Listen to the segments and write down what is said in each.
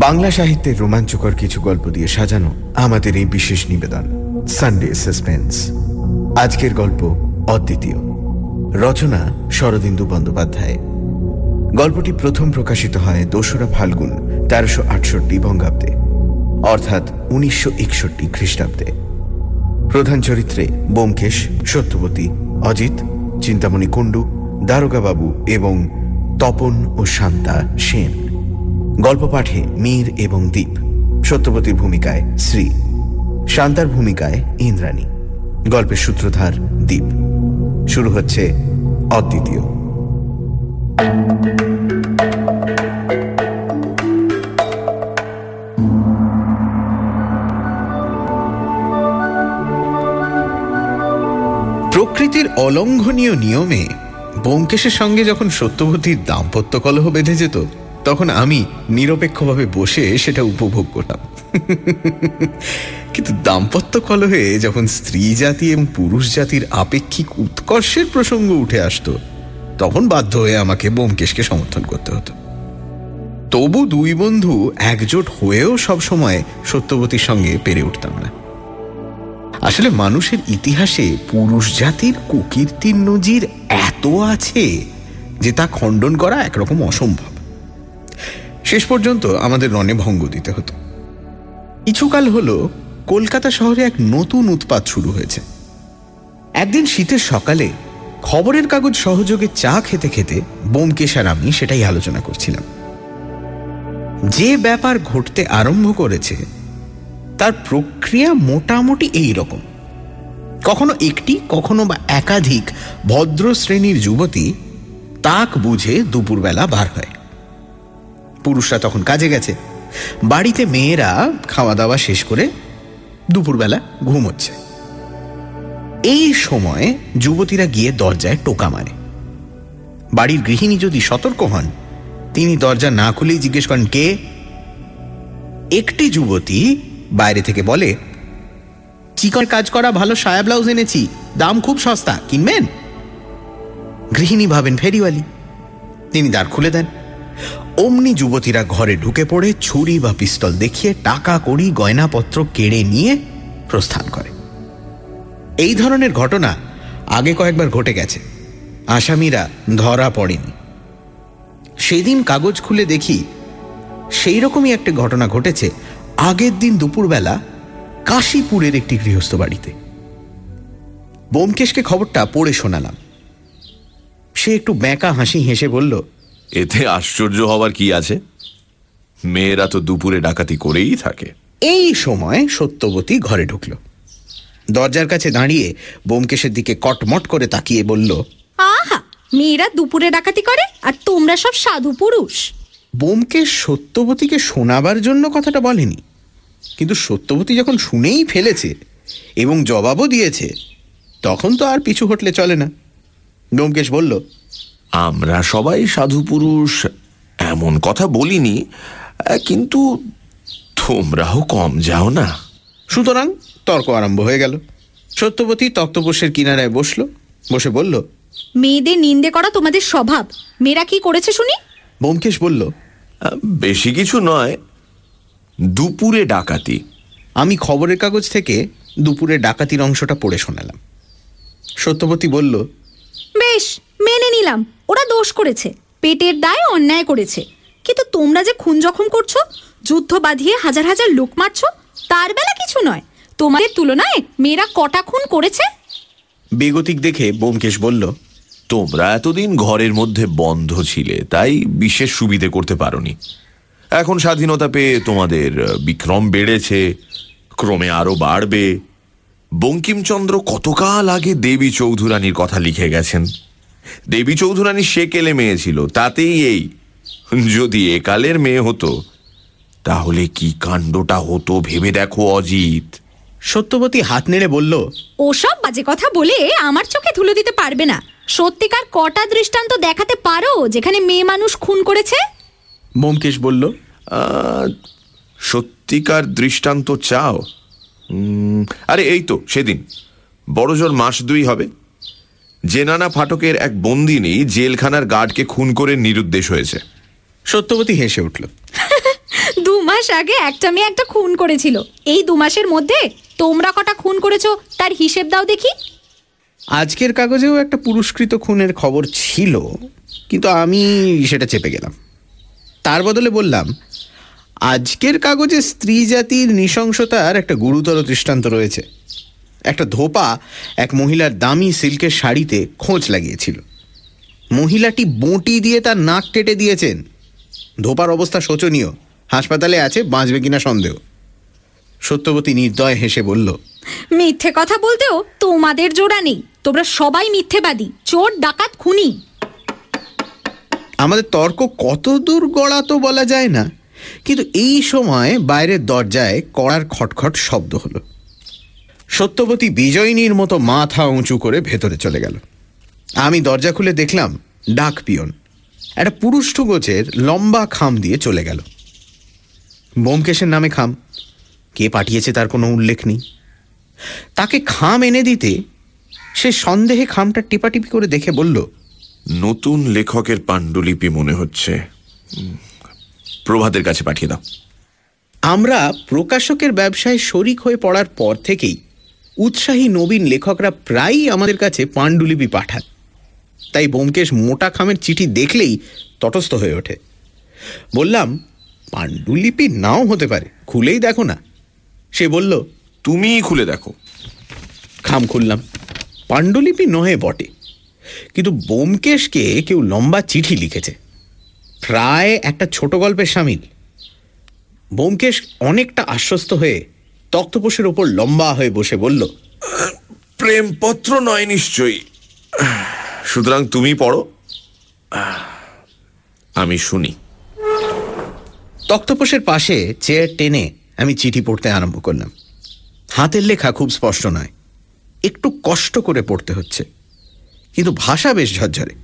বাংলা সাহিত্যের রোমাঞ্চকর কিছু গল্প দিয়ে সাজানো আমাদের এই বিশেষ নিবেদন সানডে সাসপেন্স আজকের গল্প অদ্বিতীয়। রচনা শরদিন্দু বন্দ্যোপাধ্যায়। গল্পটি প্রথম প্রকাশিত হয় দোসরা ফাল্গুন তেরোশো আটষট্টি বঙ্গাব্দে, অর্থাৎ উনিশশো একষট্টি খ্রিস্টাব্দে। প্রধান চরিত্রে বোমকেশ, সত্যবতী, অজিত, চিন্তামণি কুণ্ডু, দারোগাবাবু এবং তপন ও শান্তা সেন। গল্প পাঠে মীর এবং দ্বীপ সত্যবতীর ভূমিকায় শ্রী, শান্তার ভূমিকায় ইন্দ্রাণী, গল্পের সূত্রধার দ্বীপ শুরু হচ্ছে অদ্বিতীয়। প্রকৃতির অলঙ্ঘনীয় নিয়মে বোমকেশের সঙ্গে যখন সত্যবতীর দাম্পত্য কলহ বেঁধে যেত তখন আমি নিরপেক্ষভাবে বসে সেটা উপভোগ করতাম। কিন্তু দাম্পত্য কলহে যখন স্ত্রী জাতি এবং পুরুষ জাতির আপেক্ষিক উৎকর্ষের প্রসঙ্গ উঠে আসতো, তখন বাধ্য হয়ে আমাকে বোমকেশকে সমর্থন করতে হতো। তবু দুই বন্ধু একজোট হয়েও সবসময় সত্যবতীর সঙ্গে পেরে উঠতাম না। আসলে মানুষের ইতিহাসে পুরুষ জাতির কুকীর্তির নজির এত আছে যে তা খণ্ডন করা একরকম অসম্ভব। শেষ পর্যন্ত আমাদের রণে ভঙ্গ দিতে হতো। কিছুকাল হলো কলকাতা শহরে এক নতুন উৎপাত শুরু হয়েছে। একদিন শীতের সকালে খবরের কাগজ সহযোগে চা খেতে খেতে বোমকেশ আর আমি সেটাই আলোচনা করছিলাম। যে ব্যাপার ঘটতে আরম্ভ করেছে, তার প্রক্রিয়া মোটামুটি এই রকম। কখনো একটি, কখনো বা একাধিক ভদ্র শ্রেণির যুবতী তাক বুঝে দুপুরবেলা বার হয়। পুরুষরা তখন কাজে গেছে। বাড়িতে মেয়েরা খাওয়া দাওয়া শেষ করে দুপুরবেলা ঘুমোচ্ছে। এই সময় যুবতীরা গিয়ে দরজায় টোকা মারে। বাড়ির গৃহিণী যদি সতর্ক হন, তিনি দরজা না খুলেই জিজ্ঞেস করেন, কে? একটি যুবতী বাইরে থেকে বলে, চিকন কাজ করা, ভালো সায়া ব্লাউজ এনেছি, দাম খুব সস্তা, কিনবেন? গৃহিণী ভাবেন, ফেরিওয়ালি। তিনি দ্বার খুলে দেন। অমনি যুবতীরা ঘরে ঢুকে পড়ে ছুরি বা পিস্তল দেখিয়ে টাকা কড়ি, গয়নাপত্র কেড়ে নিয়ে প্রস্থান করে। এই ধরনের ঘটনা আগে কয়েকবার ঘটে গেছে। আসামিরা ধরা পড়েনি। সেদিন কাগজ খুলে দেখি সেই রকমই একটা ঘটনা ঘটেছে আগের দিন দুপুরবেলা কাশীপুরের একটি গৃহস্থ বাড়িতে। বোমকেশকে খবরটা পড়ে শোনালাম। সে একটু ব্যাঁকা হাসি হেসে বলল এতে আশ্চর্য হওয়ার কি আছে? মেয়েরা তো দুপুরে ডাকাতি করেই থাকে। এই সময় সত্যবতী ঘরে ঢুকল। দরজার কাছে দাঁড়িয়ে বোমকেশের দিকে কটমট করে তাকিয়ে বলল আহা মেয়েরা দুপুরে ডাকাতি করে আর তোমরা সব সাধু পুরুষ। বোমকেশ সত্যবতীকে শোনাবার জন্য কথাটা বলেনি কিন্তু সত্যবতী যখন শুনেই ফেলেছে এবং জবাবও দিয়েছে তখন তো আর পিছু হটলে চলে না। ব্যোমকেশ বলল আমরা সবাই সাধু পুরুষ এমন কথা বলিনি কিন্তু তোমরাও কম যাও না। সুতরাং তর্ক আরম্ভ হয়ে গেল। সত্যবতী তক্তপোষের কিনারায় বসল বসে বলল মেয়েদের নিন্দে করা তোমাদের স্বভাব। মেয়েরা কি করেছে শুনি? ব্যোমকেশ বলল বেশি কিছু নয় দুপুরে ডাকাতি। আমি খবরের কাগজ থেকে দুপুরে ডাকাতির অংশটা পড়ে শোনালাম। সত্যবতী বলল বেশ মেনে নিলাম। ওরা দোষ করেছে, পেটের দায় অন্যায় করেছে। কিন্তু তোমরা যে খুন জখম করছ, যুদ্ধ বাঁধিয়ে হাজার হাজার লোক মারছো, তার বেলা কিছু নয়। তোমাদের তুলনায় মেয়েরা কটা খুন করেছে? বেগতিক দেখে বোমকেশ বলল, তোমরা এতদিন ঘরের মধ্যে বন্ধ ছিলে, তাই বিশেষ সুবিধে করতে পারোনি। এখন স্বাধীনতা পেয়ে তোমাদের বিক্রম বেড়েছে, ক্রমে আরও বাড়বে। বঙ্কিমচন্দ্র কতকাল আগে দেবী চৌধুরানীর কথা লিখে গেছেন। দেবী চৌধুরানী সেকেলে মেয়ে ছিল? তাতেই এই। যদি একালের মেয়ে হতো তাহলে কি কাণ্ডটা হতো ভেবে দেখো অজিত। সত্যবতী হাত নেড়ে বলল ওসব বাজে কথা বলে আমার চোখে ধুলো দিতে পারবে না। সত্যিকার কটা দৃষ্টান্ত দেখাতে পারো যেখানে মেয়ে মানুষ খুন করেছে? বোমকেশ বলল সত্যিকার দৃষ্টান্ত চাও? আরে এই তো সেদিন। বড় জোর মাস দুই হবে। জেনানা ফাটকের এক বন্দিনী জেলখানার গার্ডকে খুন করে নিরুদ্দেশ হয়েছে। সত্যবতী হেসে উঠল। দু মাস মাস আগে একটা মেয়ে একটা খুন করেছিল। এই দু মাসের মধ্যে তোমরা কটা খুন করেছ তার হিসেব দাও দেখি। আজকের কাগজেও একটা পুরস্কৃত খুনের খবর ছিল কিন্তু আমি সেটা চেপে গেলাম। তার বদলে বললাম আজকের কাগজে স্ত্রী জাতির নৃশংসতার একটা গুরুতর দৃষ্টান্ত রয়েছে। একটা ধোপা এক মহিলার দামি সিল্কের শাড়িতে খোঁজ লাগিয়েছিল। মহিলাটি বঁটি দিয়ে তার নাক কেটে দিয়েছেন। ধোপার অবস্থা শোচনীয়। হাসপাতালে আছে বাঁচবে কিনা সন্দেহ। সত্যবতী নির্দয় হেসে বলল মিথ্যে কথা বলতেও তোমাদের জোড়া নেই। তোমরা সবাই মিথ্যেবাদী চোর ডাকাত খুনি। আমাদের তর্ক কত দূর গড়া তো বলা যায় না। কিন্তু এই সময় বাইরের দরজায় কড়ার খটখট শব্দ হলো। সত্যবতী বিজয়িনীর মতো মাথা উঁচু করে ভেতরে চলে গেল। আমি দরজা খুলে দেখলাম ডাক পিয়ন। একটা পুরুষ গোছের লম্বা খাম দিয়ে চলে গেল। বোমকেশের নামে খাম। কে পাঠিয়েছে তার কোনো উল্লেখ নেই। তাকে খাম এনে দিতে সে সন্দেহে খামটা টিপাটিপি করে দেখে বলল নতুন লেখকের পাণ্ডুলিপি মনে হচ্ছে। প্রভাতের কাছে পাঠিয়ে দাও। আমরা প্রকাশকের ব্যবসায় শরিক হয়ে পড়ার পর থেকেই উৎসাহী নবীন লেখকরা প্রায়ই আমাদের কাছে পাণ্ডুলিপি পাঠান। তাই বোমকেশ মোটা খামের চিঠি দেখলেই তটস্থ হয়ে ওঠে। বললাম, পাণ্ডুলিপি নাও হতে পারে, খুলেই দেখো না। সে বলল, তুমিই খুলে দেখো। খাম খুললাম, পাণ্ডুলিপি নহে বটে, কিন্তু বোমকেশকে কেউ লম্বা চিঠি লিখেছে, প্রায় একটা ছোট গল্পের সামিল। বোমকেশ অনেকটা আশ্বস্ত হয়ে তক্তপোষের ওপর লম্বা হয়ে বসে বলল প্রেমপত্র নয় নিশ্চয়ই। সুতরাং তুমি পড়ো। আমি শুনি। তক্তপোষের পাশে চেয়ার টেনে আমি চিঠি পড়তে আরম্ভ করলাম। হাতের লেখা খুব স্পষ্ট নয়। একটু কষ্ট করে পড়তে হচ্ছে। কিন্তু ভাষা বেশ ঝরঝরে।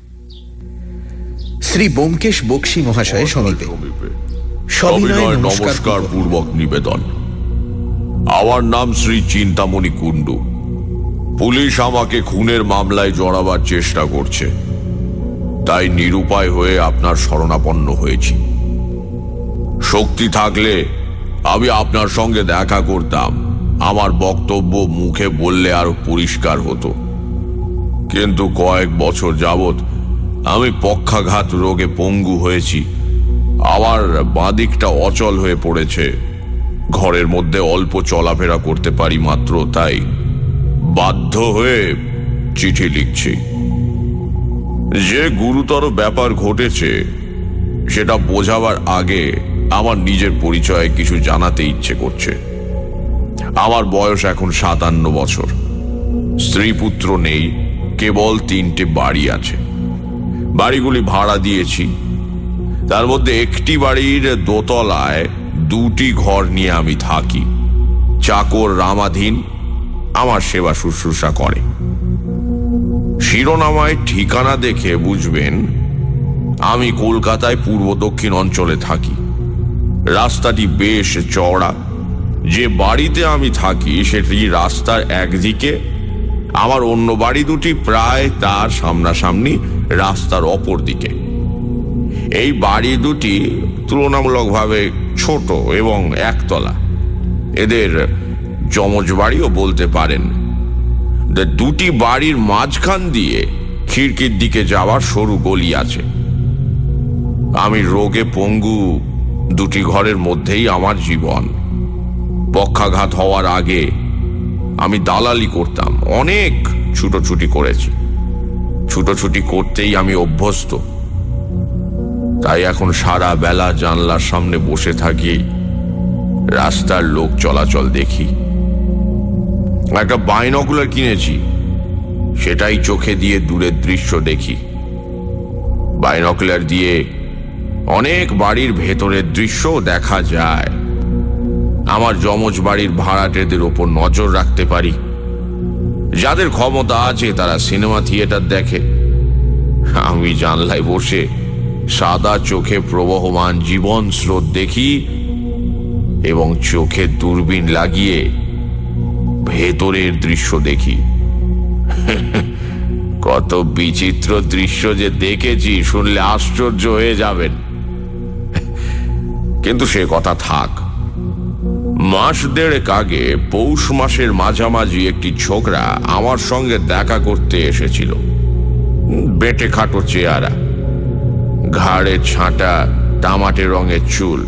শ্রী বোমকেশ বক্সি মহাশয় সমীপে। সবিনয় নমস্কার পূর্বক নিবেদন। আমার নাম শ্রী চিন্তামণি কুণ্ডু। পুলিশ আমাকে খুনের মামলায় জড়াবার চেষ্টা করছে। তাই নিরুপায় হয়ে আপনার শরণাপন্ন হয়েছি। শক্তি থাকলে আমি আপনার সঙ্গে দেখা করতাম। আমার বক্তব্য মুখে বললে আরও পরিষ্কার হতো। কিন্তু কয়েক বছর যাবৎ আমি পক্ষাঘাত রোগে পঙ্গু হয়েছি। আমার বাদিকটা অচল হয়ে পড়েছে। ঘরের মধ্যে অল্প চলাফেরা করতে পারি মাত্র, তাই বাধ্য হয়ে চিঠি লিখছি। যে গুরুতর ব্যাপার ঘটেছে, সেটা বোঝাবার আগে আমার নিজের পরিচয়ে কিছু জানাতে ইচ্ছে করছে। আমার বয়স এখন সাতান্ন বছর। স্ত্রী পুত্র নেই, কেবল তিনটে বাড়ি আছে। বাড়িগুলি ভাড়া দিয়েছি। তার মধ্যে একটি বাড়ির দোতলায় দুটি ঘর নিয়ে আমি থাকি। চাকর রামাধীন আমার সেবা শুশ্রূষা করে। শিরোনামায় ঠিকানা দেখে বুঝবেন, আমি কলকাতায় পূর্ব দক্ষিণ অঞ্চলে থাকি। রাস্তাটি বেশ চওড়া। যে বাড়িতে আমি থাকি, সেটি রাস্তার একদিকে। আমার অন্য বাড়ি দুটি প্রায় তার সামনাসামনি রাস্তার অপর দিকে। এই বাড়ি দুটি তুলনামূলকভাবে ছোট এবং একতলা। এদের যমজ বাড়িও বলতে পারেন। দুটি বাড়ির মাঝখান দিয়ে খিড়কির দিকে যাওয়ার সরু গলি আছে। আমি রোগে পঙ্গু দুটি ঘরের মধ্যেই আমার জীবন। পক্ষাঘাত হওয়ার আগে আমি দালালি করতাম, অনেক ছুটোছুটি করেছি। ছুটোছুটি করতেই আমি অভ্যস্ত। তাই এখন সারা বেলা জানলার সামনে বসে থাকি, রাস্তার লোক চলাচল দেখি। একটা বাইনকুলার কিনেছি, সেটাই চোখে দিয়ে দূরের দৃশ্য দেখি। বাইনকুলার দিয়ে অনেক বাড়ির ভেতরের দৃশ্য দেখা যায়। আমার যমজ বাড়ির ভাড়াটেদের ওপর নজর রাখতে পারি। যাদের ক্ষমতা আছে তারা সিনেমা থিয়েটার দেখে। আমি জানলায় বসে সাদা চোখে প্রবহমান জীবন স্রোত দেখি এবং চোখে দূরবীন লাগিয়ে ভেতরের দৃশ্য দেখি। কত বিচিত্র দৃশ্য যে দেখেছি, শুনলে আশ্চর্য হয়ে যাবেন। কিন্তু সে কথা থাক। মাস দেড়েক আগে, পৌষ মাসের মাঝামাঝি একটি ছোকরা আমার সঙ্গে দেখা করতে এসেছিল। বেটে খাটো চেয়ারা। ঘাড়ে ছাঁটা, তামাটে রঙের চুল।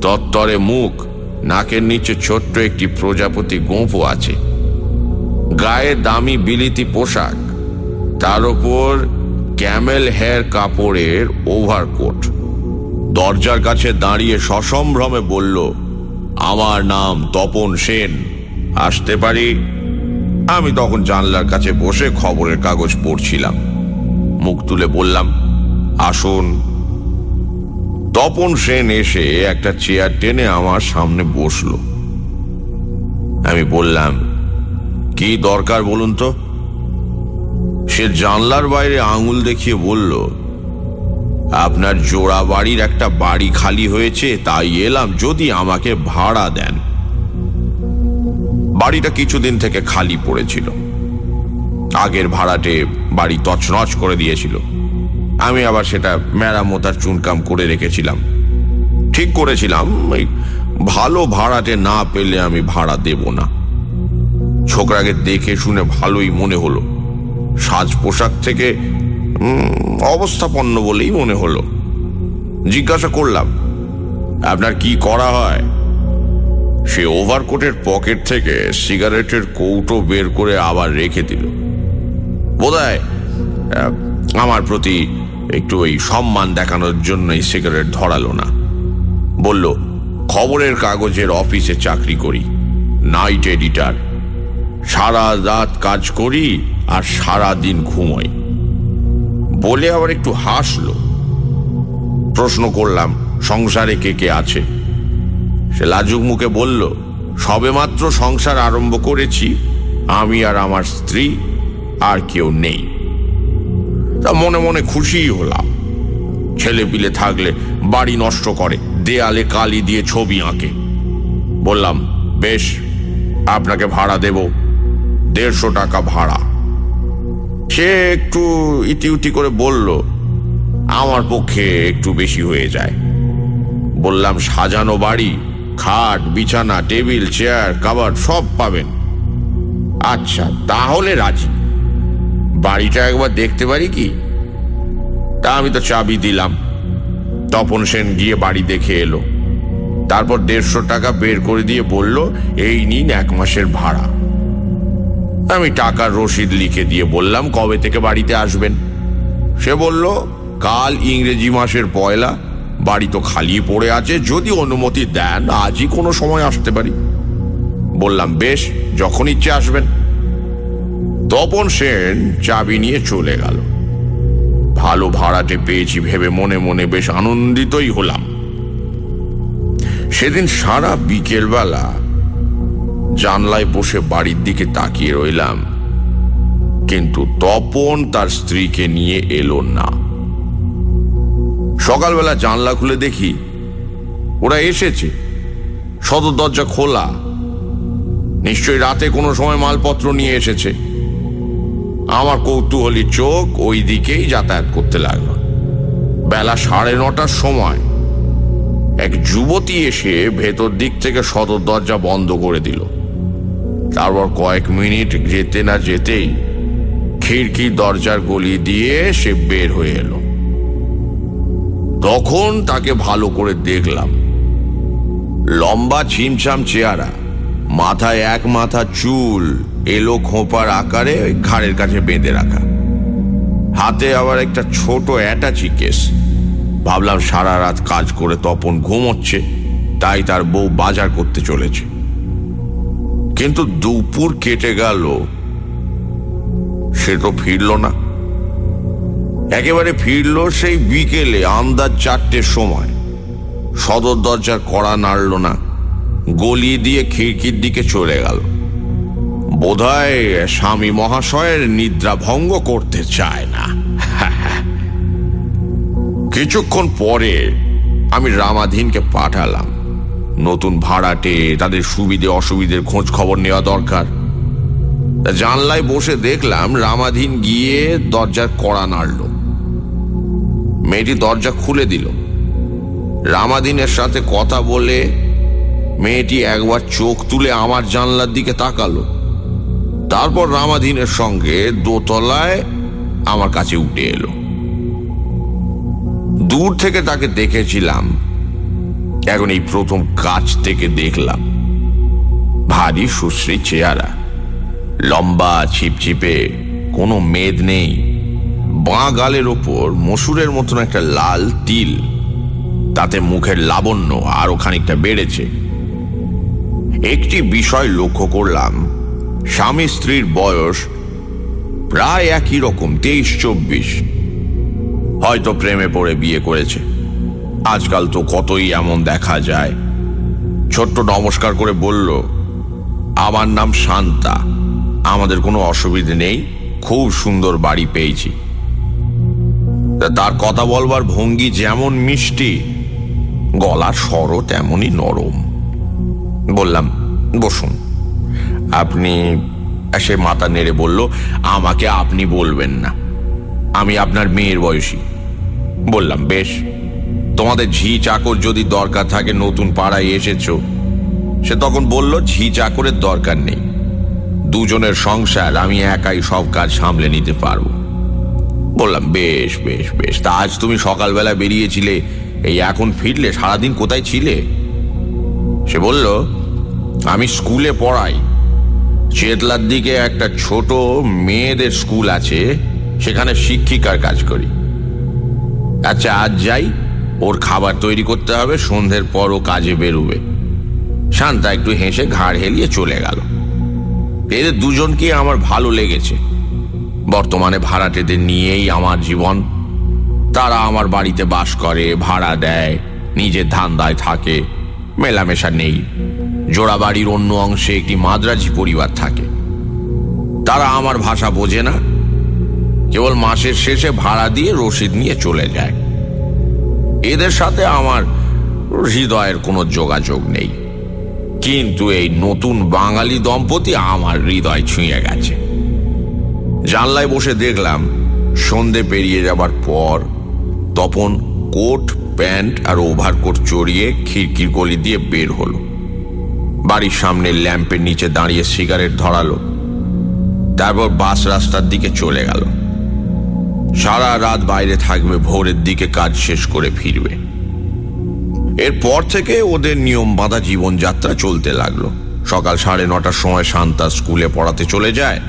তত্তরে মুখ, নাকের নিচে ছোট্ট একটি প্রজাপতি গোঁপও আছে। গায়ে দামি বিলিতি পোশাক। তার ওপর ক্যামেল হেয়ার কাপড়ের ওভারকোট। দরজার কাছে দাঁড়িয়ে সসম্ভ্রমে বলল, আমার নাম তপন সেন। আসতে পারি? আমি তখন জানলার কাছে বসে খবরের কাগজ পড়ছিলাম। মুখ তুলে বললাম আসুন। তপন সেন এসে একটা চেয়ার টেনে আমার সামনে বসল। আমি বললাম, কি দরকার বলুন তো? সে জানলার বাইরে আঙুল দেখিয়ে বলল, আপনার জোড়া বাড়ির একটা বাড়ি খালি হয়েছে, তাই এলাম যদি আমাকে ভাড়া দেন। বাড়িটা কিছুদিন থেকে খালি পড়েছিল। আগের ভাড়াটে বাড়ি তছনছ করে দিয়েছিল। আমি আবার সেটা মেরামতার চুনকাম করে রেখেছিলাম। ঠিক করেছিলাম এই ভালো ভাড়াটে না পেলে আমি ভাড়া দেব না। ছোকরাকে দেখে শুনে ভালোই মনে হলো। সাজ পোশাক থেকে অবস্থাপন্ন বলেই মনে হলো। জিজ্ঞাসা করলাম আপনার কি করা হয়? সে ওভারকোটের পকেট থেকে সিগারেটের কৌটো বের করে আবার রেখে দিল। আহ, আমার প্রতি একটু ওই সম্মান দেখানোর জন্যই সিগারেট ধরালো না। বলল, খবরের কাগজের অফিসে চাকরি করি, নাইট এডিটার। সারা রাত কাজ করি আর সারা দিন ঘুমোই। বলে আবার একটু হাসলো। প্রশ্ন করলাম, সংসারে কে কে আছে? সে লাজুক মুখে বলল, সবেমাত্র সংসার আরম্ভ করেছি, আমি আর আমার স্ত্রী আর কেউ নেই। তা মনে মনে খুশিই হলাম। ছেলে পিলে থাকলে বাড়ি নষ্ট করে, দেয়ালে কালি দিয়ে ছবি আঁকে। বললাম, বেশ, আপনাকে ভাড়া দেব, দেড়শো টাকা ভাড়া। সে একটু ইতিউতি করে বলল, আমার পক্ষে একটু বেশি হয়ে যায়। বললাম, সাজানো বাড়ি, খাট, বিছানা, টেবিল, চেয়ার কাবার সব পাবেন। আচ্ছা তাহলে রাজি। বাড়িটা একবার দেখতে পারি কি? তা আমি তো চাবি দিলাম। তপন সেন গিয়ে বাড়ি দেখে এলো। তারপর দেড়শো টাকা বের করে দিয়ে বলল, এই নিন এক মাসের ভাড়া। আমি টাকার রসিদ লিখে দিয়ে বললাম, কবে থেকে বাড়িতে আসবেন? সে বলল, কাল ইংরেজি মাসের পয়লা। বাড়ি তো খালি পড়ে আছে, যদি অনুমতি দেন, আজই কোনো সময় আসতে পারি। বললাম, বেশ, যখন ইচ্ছে আসবেন। তপন সেন চাবি নিয়ে চলে গেল। ভালো ভাড়াটে পেয়েছি ভেবে মনে মনে বেশ আনন্দিতই হলাম। সেদিন সারা বিকেলবেলা জানলায় বসে বাড়ির দিকে তাকিয়ে রইলাম। কিন্তু তপন তার স্ত্রীকে নিয়ে এলো না। সকালবেলা জানলা খুলে দেখি, ওরা এসেছে। সদর দরজা খোলা। নিশ্চয়ই রাতে কোনো সময় মালপত্র নিয়ে এসেছে। আমার কৌতূহলী চোখ ওই দিকেই যাতায়াত করতে লাগল। বেলা সাড়ে নটার সময় এক যুবতী এসে ভেতর দিক থেকে সদর দরজা বন্ধ করে দিল। তারপর কয়েক মিনিট যেতে না যেতেই খিড়কি দরজার গলি দিয়ে সে বের হয়ে এলো। তখন তাকে ভালো করে দেখলাম। লম্বা ছিমছাম চেহারা, মাথায় এক মাথা চুল এলো খোঁপার আকারে ওই ঘাড়ের কাছে বেঁধে রাখা। হাতে আবার একটা ছোট অ্যাটাচি কেস। ভাবলাম সারা রাত কাজ করে তপন ঘুমোচ্ছে, তাই তার বউ বাজার করতে চলেছে। কিন্তু দুপুর কেটে গেল। সে তো ফিরল না। একেবারে ফিরল সেই বিকেলে আন্দাজ চারটের সময়। সদর দরজার কড়া নাড়ল না। গলি দিয়ে খিড়কির দিকে চলে গেল। বোধহয় স্বামী মহাশয়ের নিদ্রা ভঙ্গ করতে চায় না। কিছুক্ষণ পরে আমি রামাধীনকে পাঠালাম। নতুন ভাড়াটে তাদের সুবিধে অসুবিধের খোঁজ খবর নেওয়া দরকার। জানলায় বসে দেখলাম রামাধীন গিয়ে দরজার কড়া নাড়ল। মেয়েটি দরজা খুলে দিল। রামাধীনের সাথে কথা বলে মেয়েটি একবার চোখ তুলে আমার জানলার দিকে তাকালো। তারপর রামাধীনের সঙ্গে দোতলায় আমার কাছে উঠে এলো। দূর থেকে তাকে দেখেছিলাম। এখন এই প্রথম কাছ থেকে দেখলাম। ভারী, সুশ্রী চেহারা। লম্বা, ছিপছিপে, কোনো মেদ নেই। বাঁ গালের ওপর মসুরের মতন একটা লাল তিল। তাতে মুখের লাবণ্য আরও খানিকটা বেড়েছে। একটি বিষয় লক্ষ্য করলাম। স্বামী স্ত্রীর বয়স প্রায় একই রকম, তেইশ চব্বিশ। হয়তো প্রেমে পড়ে বিয়ে করেছে। আজকাল তো কতই এমন দেখা যায়। ছোট্ট নমস্কার করে বলল, আমার নাম শান্তা। আমাদের কোনো অসুবিধে নেই। খুব সুন্দর বাড়ি পেয়েছি। তার কথা বলবার ভঙ্গি যেমন মিষ্টি, গলার স্বরও তেমনই নরম। বললাম, বসুন। আপনি সে মাথা নেড়ে বলল, আমাকে আপনি বলবেন না। আমি আপনার মেয়ের বয়সী। বললাম, বেশ। তোমাদের ঝি চাকর যদি দরকার থাকে, নতুন পাড়ায় এসেছ? সে তখন বলল, ঝি চাকরের দরকার নেই। দুজনের সংসার, আমি একাই সব কাজ সামলে নিতে পারব। বললাম, বেশ বেশ বেশ। তা আজ তুমি সকালবেলা বেরিয়েছিলে। এই এখন ফিরলে? সারাদিন কোথায় ছিলে? সে বলল, আমি স্কুলে পড়াই। চেতলার দিকে একটা ছোট মেয়েদের স্কুল আছে, সেখানে শিক্ষিকার কাজ করি। আচ্ছা আজ যাই, ওর খাবার তৈরি করতে হবে, সন্ধ্যের পর ও কাজে বেরোবে। শান্তা একটু হেসে ঘাড় হেলিয়ে চলে গেল। এদের দুজনকে আমার ভালো লেগেছে। বর্তমানে ভাড়াটেদের নিয়েই আমার জীবন। তারা আমার বাড়িতে বাস করে, ভাড়া দেয়, নিজের ধান্দায় থাকে, মেলামেশা নেই। জোড়া বাড়ির অন্য অংশে একটি মাদ্রাজি পরিবার থাকে। তারা আমার ভাষা বোঝে না। কেবল মাসের শেষে ভাড়া দিয়ে রসিদ নিয়ে চলে যায়। এদের সাথে আমার হৃদয়ের কোনো যোগাযোগ নেই। কিন্তু এই নতুন বাঙালি দম্পতি আমার হৃদয় ছুঁয়ে গেছে। জানলায় বসে দেখলাম, সন্ধে পেরিয়ে যাবার পর তপন কোট, প্যান্ট আর ওভারকোট চড়িয়ে খিড়কির গলি দিয়ে বের হলো। বাড়ির সামনে ল্যাম্পের নিচে দাঁড়িয়ে সিগারেট ধরালো। তারপর বাস রাস্তার দিকে চলে গেল। সারা রাত বাইরে থাকবে, ভোরের দিকে কাজ শেষ করে ফিরবে। এরপর থেকে ওদের নিয়ম বাঁধা জীবনযাত্রা চলতে লাগল। সকাল সাড়ে নটার সময় শান্তা স্কুলে পড়াতে চলে যায়,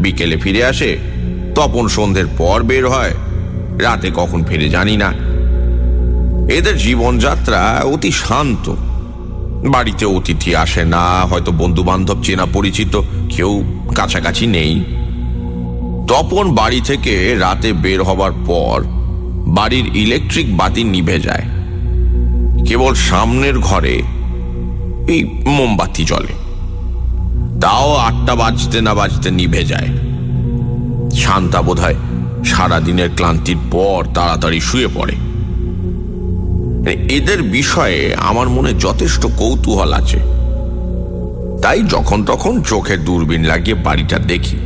বিকেলে ফিরে আসে, তপন সন্ধ্যের পর বের হয়, রাতে কখন ফিরে জানি না। এদের জীবনযাত্রা অতি শান্ত। বাড়িতে অতিথি আসে না, হয়তো বন্ধু বান্ধব চেনা পরিচিত, কেউ কাছাকাছি নেই। তপন বাড়ি থেকে রাতে বের হবার পর বাড়ির ইলেকট্রিক বাতি নিভে যায়। কেবল সামনের ঘরে এই মোমবাতি জ্বলে। তাও আটটা বাজতে না বাজতে নিভে যায়। শান্তা বোধ হয় সারাদিনের ক্লান্তির পর তাড়াতাড়ি শুয়ে পড়ে। এদের বিষয়ে আমার মনে যথেষ্ট কৌতূহল আছে। তাই যখন তখন চোখে দূরবীন লাগিয়ে বাড়িটা দেখি।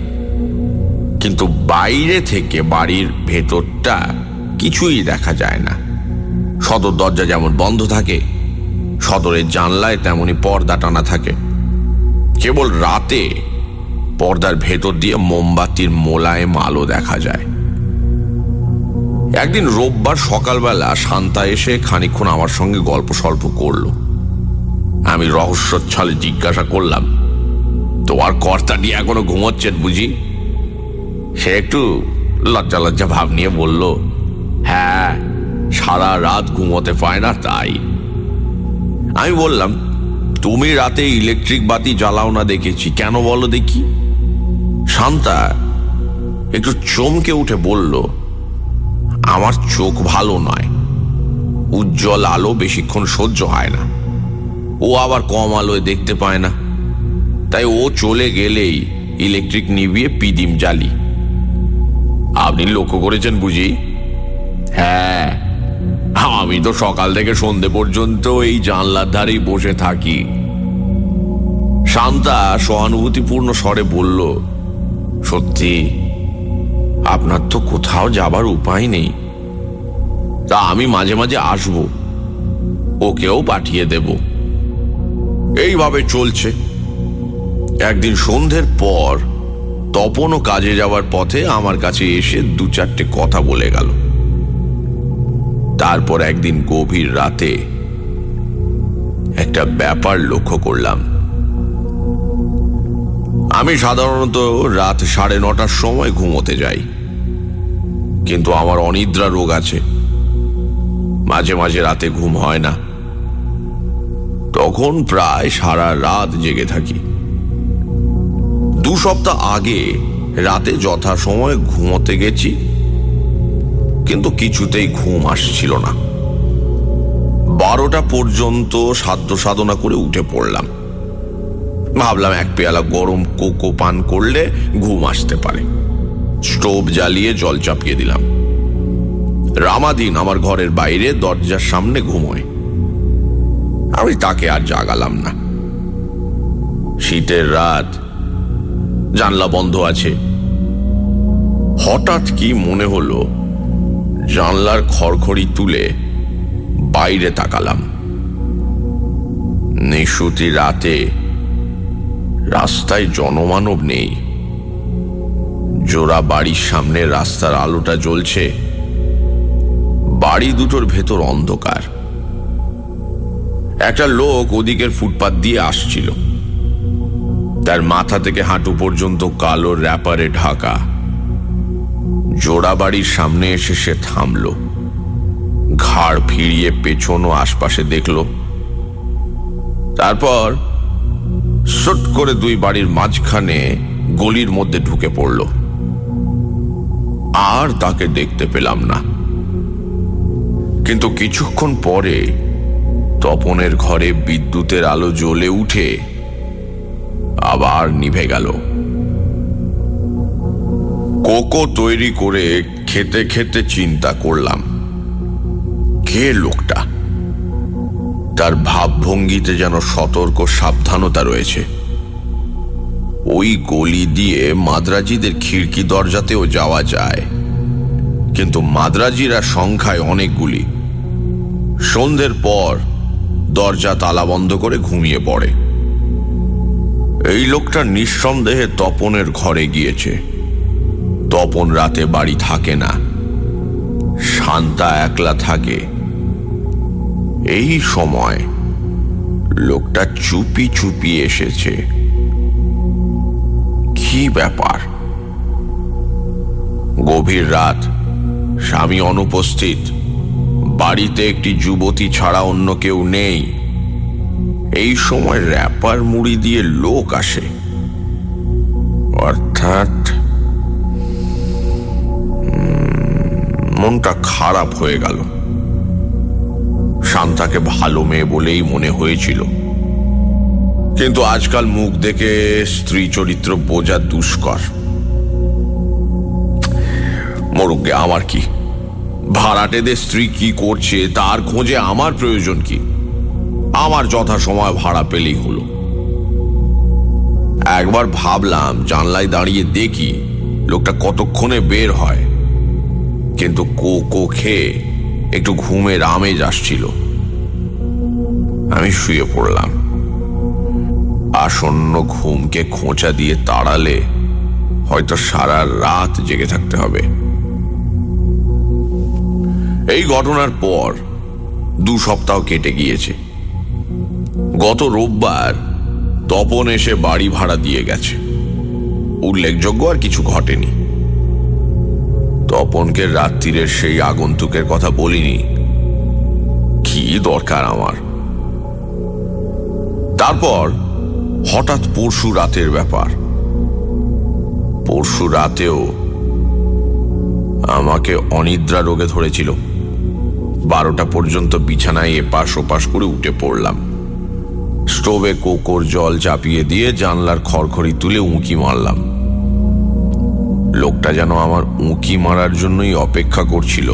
কিন্তু বাইরে থেকে বাড়ির ভেতরটা কিছুই দেখা যায় না। সদর দরজা যেমন বন্ধ থাকে, সদরের জানলায় তেমনি পর্দা টানা থাকে। কেবল রাতে পর্দার ভেতর দিয়ে মোমবাতির মোলায়েম আলো দেখা যায়। একদিন রোববার সকালবেলা শান্তা এসে খানিক্ষণ আমার সঙ্গে গল্প সল্প করল। আমি রহস্যচ্ছলে জিজ্ঞাসা করলাম, তোমার কর্তাটি এখনও ঘুমোচ্ছেন বুঝি? সে একটু লজ্জা লজ্জা ভাব নিয়ে বলল হ্যাঁ সারা রাত ঘুমোতে পায় না তাই। আমি বললাম, তুমি রাতে ইলেকট্রিক বাতি জ্বালাও না দেখেছি, কেন বলো দেখি? শান্তা একটু চমকে উঠে বলল আমার চোখ ভালো নয়। উজ্জ্বল আলো বেশিক্ষণ সহ্য হয় না। ও আবার কম আলোয় দেখতে পায় না। তাই ও চলে গেলেই ইলেকট্রিক নিভিয়ে পিদিম জ্বালি। আপনি লক্ষ্য করেছেন বুঝি? হ্যাঁ। আমি তো সকাল থেকে সন্ধে পর্যন্ত এই জানলার ধারেই বসে থাকি। শান্তা সহানুভূতিপূর্ণ স্বরে বলল, সত্যি আপনার তো কোথাও যাবার উপায় নেই। তা আমি মাঝে মাঝে আসব। ওকেও পাঠিয়ে দেব। এইভাবে চলছে। একদিন সন্ধ্যের পর তপনও কাজে যাওয়ার পথে আমার কাছে এসে দু চারটে কথা বলে গেল। তারপর একদিন গভীর রাতে একটা ব্যাপার লক্ষ্য করলাম। আমি সাধারণত রাত সাড়ে নটার সময় ঘুমোতে যাই। কিন্তু আমার অনিদ্রা রোগ আছে। মাঝে মাঝে রাতে ঘুম হয় না। তখন প্রায় সারা রাত জেগে থাকি। দু সপ্তাহ আগে রাতে যথাসময়ে ঘুমোতে গেছি, কিন্তু কিছুতেই ঘুম আসছিল না। বারোটা পর্যন্ত সাধ্য সাধনা করে উঠে পড়লাম। ভাবলাম এক পেয়ালা গরম কোকো পান করলে ঘুম আসতে পারে। স্টোভ জ্বালিয়ে জল চাপিয়ে দিলাম। রামাদিন আমার ঘরের বাইরে দরজার সামনে ঘুমোয়। আমি তাকে আর জাগালাম না। শীতের রাত, জানলা বন্ধ আছে। হঠাৎ কি মনে হলো, জানলার খড়খড়ি তুলে বাইরে তাকালাম। নিশুতি রাতে রাস্তায় জনমানব নেই। জোড়া বাড়ির সামনে রাস্তার আলোটা জ্বলছে। বাড়ি দুটোর ভেতর অন্ধকার। একটা লোক ওদিকের ফুটপাত দিয়ে আসছিল। তার মাথা থেকে হাঁটু পর্যন্ত কালো র্যাপারে ঢাকা। জোড়া বাড়ির সামনে এসে সে থামল। ঘাড় ফিরিয়ে পেছন ও আশপাশে দেখল। তারপর শট করে দুই বাড়ির মাঝখানে গলির মধ্যে ঢুকে পড়ল। আর তাকে দেখতে পেলাম না। কিন্তু কিছুক্ষণ পরে তপনের ঘরে বিদ্যুতের আলো জ্বলে উঠে আবার নিভে গেল। কোকো তৈরি করে খেতে খেতে চিন্তা করলাম, কে লোকটা? তার ভাবভঙ্গিতে যেন সতর্ক সাবধানতা রয়েছে। ওই গলি দিয়ে মাদ্রাজিদের খিড়কি দরজাতেও যাওয়া যায়। কিন্তু মাদ্রাজিরা সংখ্যায় অনেকগুলি। সন্ধ্যের পর দরজা তালা বন্ধ করে ঘুমিয়ে পড়ে। এই লোকটা নিঃসন্দেহে তপনের ঘরে গিয়েছে। তপন রাতে বাড়ি থাকে না। শান্তা একলা থাকে। এই সময় লোকটা চুপি চুপি এসেছে। কি ব্যাপার? গভীর রাত, স্বামী অনুপস্থিত, বাড়িতে একটি যুবতী ছাড়া অন্য কেউ নেই। এই সময় র্যাপার মুড়ি দিয়ে লোক আসে। অর্থাৎ মনটা খারাপ হয়ে গেল। শান্তাকে ভালো মেয়ে বলেই মনে হয়েছিল। কিন্তু আজকাল মুখ দেখে স্ত্রী চরিত্র বোঝা দুষ্কর। মরুগে আমার কি? ভাড়াটেদের স্ত্রী কি করছে? তার খোঁজে আমার প্রয়োজন কি? আমার যথাসময় ভাড়া পেলেই হলো। একবার ভাবলাম, জানলায় দাঁড়িয়ে দেখি, লোকটা কতক্ষণে বের হয়। কিন্তু কো কো খেয়ে একটু ঘুমের আমেজ আসছিল। আমি শুয়ে পড়লাম। আসন্ন ঘুমকে খোঁচা দিয়ে তাড়ালে হয়তো সারা রাত জেগে থাকতে হবে। এই ঘটনার পর দু সপ্তাহ কেটে গিয়েছে। গত রোববার তপন এসে বাড়ি ভাড়া দিয়ে গেছে। উল্লেখযোগ্য আর কিছু ঘটেনি। তপনকে রাত্রিরের সেই আগন্তুকের কথা বলিনি। কি দরকার আমার? তারপর হঠাৎ পরশু রাতের ব্যাপার। পরশু রাতেও আমাকে অনিদ্রা রোগে ধরেছিল। বারোটা পর্যন্ত বিছানায় এপাশ ওপাশ করে উঠে পড়লাম। স্টোভে কোকোর জল চাপিয়ে দিয়ে জানলার খড়খড়ি তুলে উঁকি মারলাম। লোকটা যেন আমার উঁকি মারার জন্যই অপেক্ষা করছিল।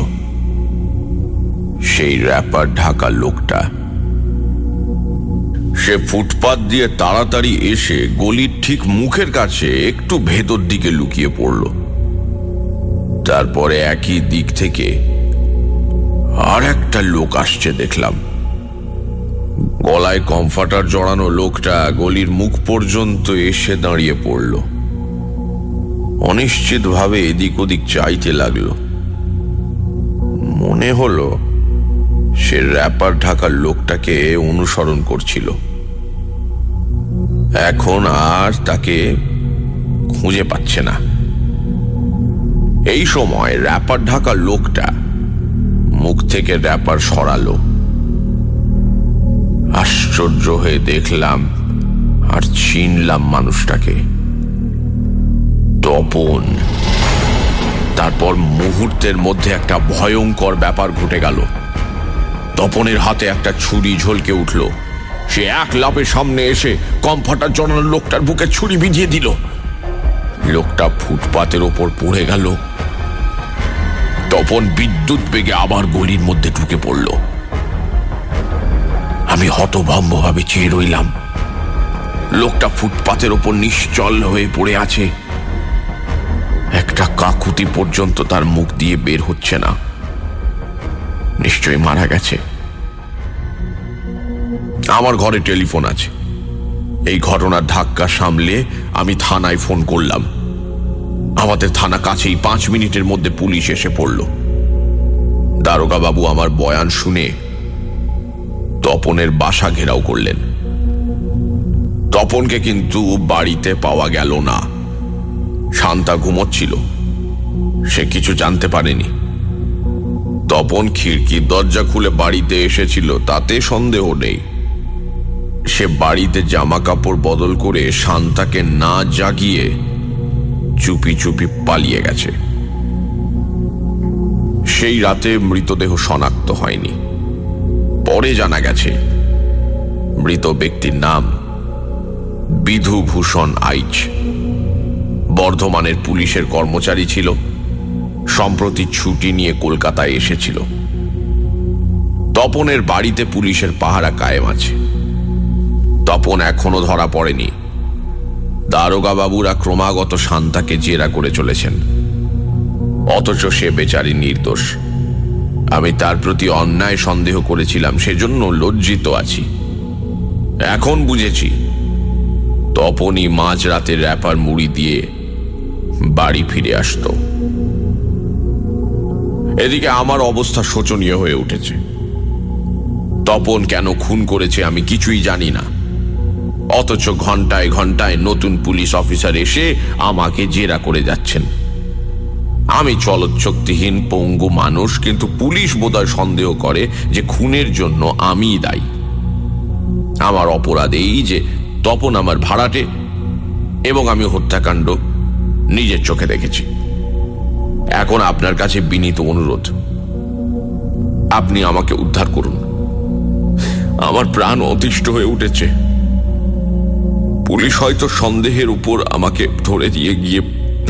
সেই র্যাপার ঢাকা লোকটা। সে ফুটপাত দিয়ে তাড়াতাড়ি এসে গলির ঠিক মুখের কাছে একটু ভেতর দিকে লুকিয়ে পড়ল। তারপরে একই দিক থেকে আর একটা লোক আসছে দেখলাম। গলায় কমফাটার জড়ানো লোকটা গলির মুখ পর্যন্ত এসে দাঁড়িয়ে পড়ল। অনিশ্চিতভাবে এদিক ওদিক চাইতে লাগল। মনে হলো সে র্যাপার ঢাকার লোকটাকে অনুসরণ করছিল। এখন আর তাকে খুঁজে পাচ্ছে না। এই সময় র্যাপার ঢাকার লোকটা মুখ থেকে র্যাপার সরালো। আশ্চর্য হয়ে দেখলাম আর চিনলাম মানুষটাকে। তপন। তারপর মুহূর্তের মধ্যে একটা ভয়ঙ্কর ব্যাপার ঘটে গেল। তপনের হাতে একটা ছুরি ঝলকে উঠল। সে এক লাভের সামনে এসে কমফাটার জড়ানো লোকটার বুকে ছুরি ভিজিয়ে দিল। লোকটা ফুটপাতের ওপর পড়ে গেল। তপন বিদ্যুৎ বেগে আবার গলির মধ্যে ঢুকে পড়ল। আমি হতভম্বভাবে চেয়ে রইলাম। লোকটা ফুটপাতের ওপর নিশ্চল হয়ে পড়ে আছে। একটা কাকুতি পর্যন্ত তার মুখ দিয়ে বের হচ্ছে না। নিশ্চয়ই মারা গেছে। আমার ঘরে টেলিফোন আছে। এই ঘটনার ধাক্কা সামলে আমি থানায় ফোন করলাম। আমাদের থানা কাছেই পাঁচ মিনিটের মধ্যে পুলিশ এসে পড়ল। দারোগা বাবু আমার বয়ান শুনে তপনের বাসা ঘেরাও করলেন। তপনকে কিন্তু বাড়িতে পাওয়া গেল না। শান্তা ঘুমোচ্ছিল। সে কিছু জানতে পারেনি। তপন খিড়কির দরজা খুলে বাড়িতে এসেছিল, তাতে সন্দেহ নেই। সে বাড়িতে জামা কাপড় বদল করে শান্তাকে না জাগিয়ে চুপি চুপি পালিয়ে গেছে। সেই রাতে মৃতদেহ শনাক্ত হয়নি। পরে জানা গেছে, মৃত ব্যক্তির নাম বিধুভূষণ আইচ। বর্ধমানের পুলিশের কর্মচারী ছিল। সম্প্রতি ছুটি নিয়ে কলকাতায় এসেছিল। তপনের বাড়িতে পুলিশের পাহারা কায়েম আছে। তপন এখনও ধরা পড়েনি। দারোগা বাবুরা ক্রমাগত শান্তাকে জেরা করে চলেছেন। অথচ সে বেচারি নির্দোষ। আমি তার প্রতি অন্যায় সন্দেহ করেছিলাম, সেজন্য লজ্জিত আছি। এখন বুঝেছি, তপনই মাঝ রাতে র্যাপার মুড়ি দিয়ে বাড়ি ফিরে আসতো। এদিকে আমার অবস্থা শোচনীয় হয়ে উঠেছে। তপন কেন খুন করেছে আমি কিছুই জানি না। অথচ ঘন্টায় ঘন্টায় নতুন পুলিশ অফিসার এসে আমাকে জেরা করে যাচ্ছেন। আমি চলচ্ছক্তিহীন পঙ্গু মানুষ, কিন্তু পুলিশ বোধহয় সন্দেহ করে যে খুনের জন্য আমিই দায়ী। আমার অপরাধ এই যে তপন আমার ভাড়াটে এবং আমি হত্যাকাণ্ড নিজের চোখে দেখেছি। এখন আপনার কাছে বিনীত অনুরোধ। আপনি আমাকে উদ্ধার করুন। আমার প্রাণ অতিষ্ঠ হয়ে উঠেছে। পুলিশ হয়তো সন্দেহের উপর আমাকে ধরে দিয়ে গিয়ে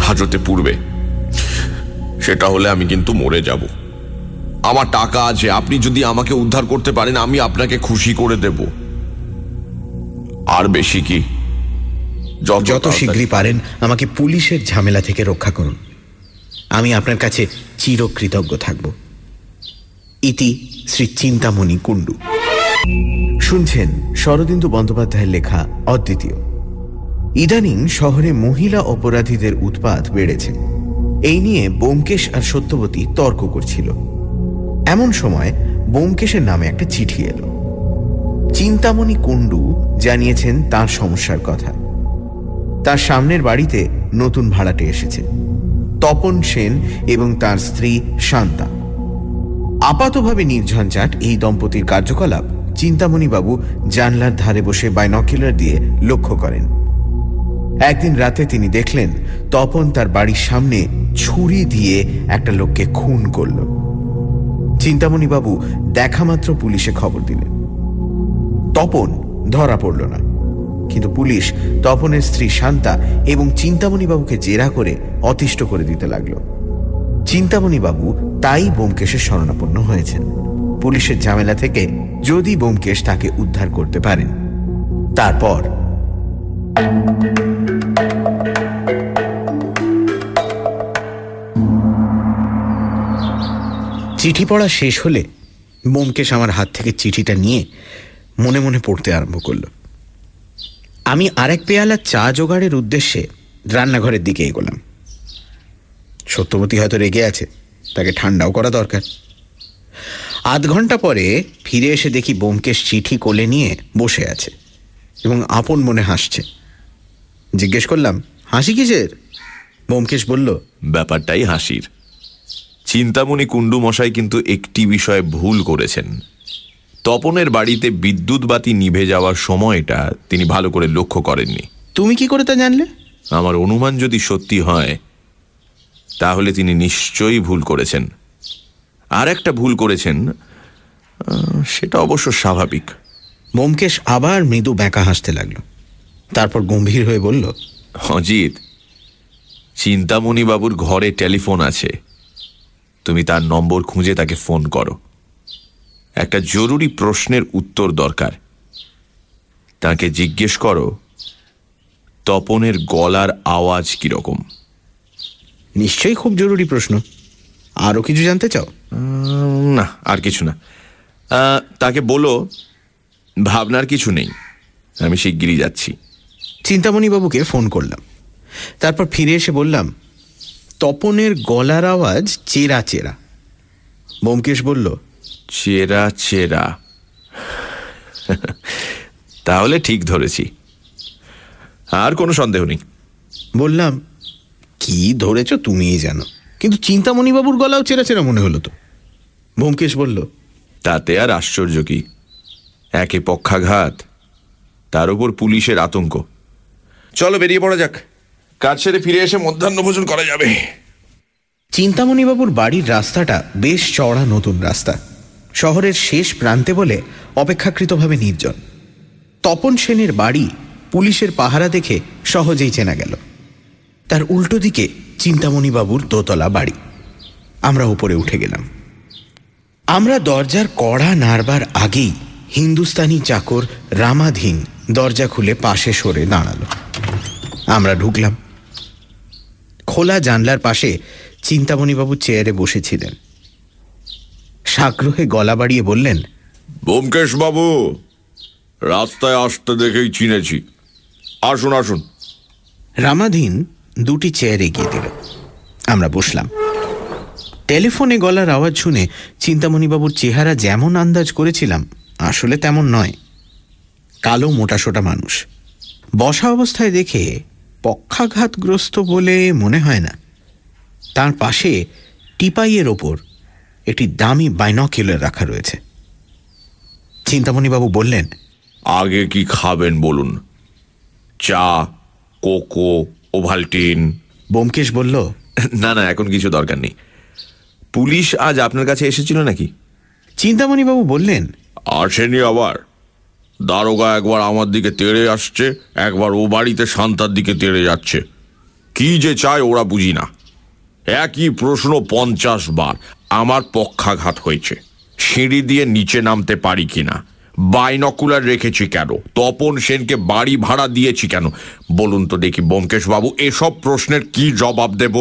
হাজতে পূর্বে সেটা হলে আমি কিন্তু মরে যাব। আমার টাকা আছে আপনি যদি আমাকে উদ্ধার করতে পারেন আমি আপনাকে খুশি করে দেব। আর বেশি কি? যত শীঘ্রই পারেন আমাকে পুলিশের ঝামেলা থেকে রক্ষা করুন। আমি আপনার কাছে চিরকৃতজ্ঞ থাকব। ইতি শ্রী চিন্তামণি কুণ্ডু। শুনছেন শরদিন্দু বন্দ্যোপাধ্যায়ের লেখা অদ্বিতীয়। ইদানিং শহরে মহিলা অপরাধীদের উৎপাত বেড়েছে। এই নিয়ে বোমকেশ আর সত্যবতী তর্ক করছিল। এমন সময় বোমকেশের নামে একটা চিঠি এলো। চিন্তামণি কুণ্ডু জানিয়েছেন তার সমস্যার কথা। তার সামনের বাড়িতে নতুন ভাড়াটে এসেছে। তপন সেন এবং তার স্ত্রী শান্তা। আপাতভাবে নির্ঝঞ্ঝাট এই দম্পতির কার্যকলাপ চিন্তামণিবাবু জানলার ধারে বসে বাইনকুলার দিয়ে লক্ষ্য করেন। একদিন রাতে তিনি দেখলেন তপন তার বাড়ির সামনে ছুরি দিয়ে একটা লোককে খুন করল। চিন্তামণিবাবু দেখামাত্র পুলিশে খবর দিলেন। তপন ধরা পড়ল না। কিন্তু পুলিশ তপনের স্ত্রী শান্তা এবং চিন্তামণিবাবুকে জেরা করে অতিষ্ঠ করে দিতে লাগল। চিন্তামণিবাবু তাই বোমকেশের শরণাপন্ন হয়েছেন। পুলিশের ঝামেলা থেকে যদি বোমকেশ তাকে উদ্ধার করতে পারেন। তারপর চিঠি পড়া শেষ হলে বোমকেশ আমার হাত থেকে চিঠিটা নিয়ে মনে মনে পড়তে আরম্ভ করল। আমি আরেক পেয়ালা চা জোগাড়ের উদ্দেশ্যে রান্নাঘরের দিকে এগোলাম। সত্যবতী হয়তো রেগে আছে, তাকে ঠান্ডাও করা দরকার। আধ ঘণ্টা পরে ফিরে এসে দেখি বোমকেশ চিঠি কোলে নিয়ে বসে আছে এবং আপন মনে হাসছে। জিজ্ঞেস করলাম, হাসি কিসের? বোমকেশ বলল, ব্যাপারটাই হাসির। চিন্তামণি কুণ্ডু মশাই কিন্তু একটি বিষয়ে ভুল করেছেন। তপনের বাড়িতে বিদ্যুৎ বাতি নিভে যাওয়ার সময়টা তিনি ভালো করে লক্ষ্য করেননি। তুমি কি করে তা জানলে? আমার অনুমান যদি সত্যি হয় তাহলে তিনি নিশ্চয়ই ভুল করেছেন। আর একটা ভুল করেছেন সেটা অবশ্য স্বাভাবিক। বোমকেশ আবার মৃদু ব্যাঁকা হাসতে লাগল। তারপর গম্ভীর হয়ে বলল অজিত চিন্তামণি বাবুর ঘরে টেলিফোন আছে। তুমি তার নম্বর খুঁজে তাকে ফোন করো। একটা জরুরি প্রশ্নের উত্তর দরকার। তাকে জিজ্ঞেস করো তপনের গলার আওয়াজ কীরকম? নিশ্চয়ই খুব জরুরি প্রশ্ন। আরও কিছু জানতে চাও? না আর কিছু না। তাকে বলো ভাবনার কিছু নেই। আমি শিগগিরই যাচ্ছি। চিন্তামণিবাবুকে ফোন করলাম। তারপর ফিরে এসে বললাম তপনের গলার আওয়াজ চেরা চেরা। বোমকেশ বলল চেরা চেরা। তাহলে ঠিক ধরেছি। আর কোনো সন্দেহ নেই। বললাম কি ধরেছ তুমিই জানো। কিন্তু চিন্তামণিবাবুর গলাও চেরা চেরা মনে হলো তো। বোমকেশ বলল তাতে আর আশ্চর্য কি? একে পক্ষাঘাত তার উপর পুলিশের আতঙ্ক। চলো বেরিয়ে পড়া যাক। কাজ সেরে ফিরে এসে মধ্যাহ্ন ভোজন করা যাবে। চিন্তামণিবাবুর বাড়ির রাস্তাটা বেশ চওড়া নতুন রাস্তা। শহরের শেষ প্রান্তে বলে অপেক্ষাকৃতভাবে নির্জন। তপন সেনের বাড়ি পুলিশের পাহারা দেখে সহজেই চেনা গেল। তার উল্টো দিকে চিন্তামণিবাবুর দোতলা বাড়ি। আমরা উপরে উঠে গেলাম। আমরা দরজার কড়া নাড়বার আগেই হিন্দুস্তানি চাকর রামাধীন দরজা খুলে পাশে সরে দাঁড়াল। আমরা ঢুকলাম। খোলা জানলার পাশে চিন্তামণিবাবু চেয়ারে বসেছিলেন। সাগ্রহে গলা বাড়িয়ে বললেন বোমকেশ বাবু রাস্তায় আসতে দেখেই চিনেছি। আসুন আসুন। রামাধীন দুটি চেয়ার এগিয়ে দিল। আমরা বসলাম। টেলিফোনে গলার আওয়াজ শুনে চিন্তামণিবাবুর চেহারা যেমন আন্দাজ করেছিলাম আসলে তেমন নয়। কালো মোটাসোটা মানুষ। বসা অবস্থায় দেখে পক্ষাঘাতগ্রস্ত বলে মনে হয় না। তার পাশে টিপাইয়ের ওপর একটি দামি বাইনকিউলার রাখা রয়েছে। চিন্তামণিবাবু বললেন আগে কি খাবেন বলুন? চা কোকো ওভালটিন। বোমকেশ বলল না না এখন কিছু দরকার নেই। পুলিশ আজ আপনার কাছে এসেছিল নাকি? চিন্তামণিবাবু বললেন আসেনি আবার। দারোগা একবার আমার দিকে তেড়ে আসছে একবার ও বাড়িতে শান্তার দিকে তেড়ে যাচ্ছে। কি যে চায় ওরা বুঝি না। একই প্রশ্ন পঞ্চাশ বার। আমার পক্ষাঘাত হয়েছে। সিঁড়ি দিয়ে নিচে নামতে পারি কিনা? বাইনকুলার রেখেছি কেন? তপন সেনকে বাড়ি ভাড়া দিয়েছি কেন? বলুন তো দেখি বাবু এসব প্রশ্নের কি জবাব দেব?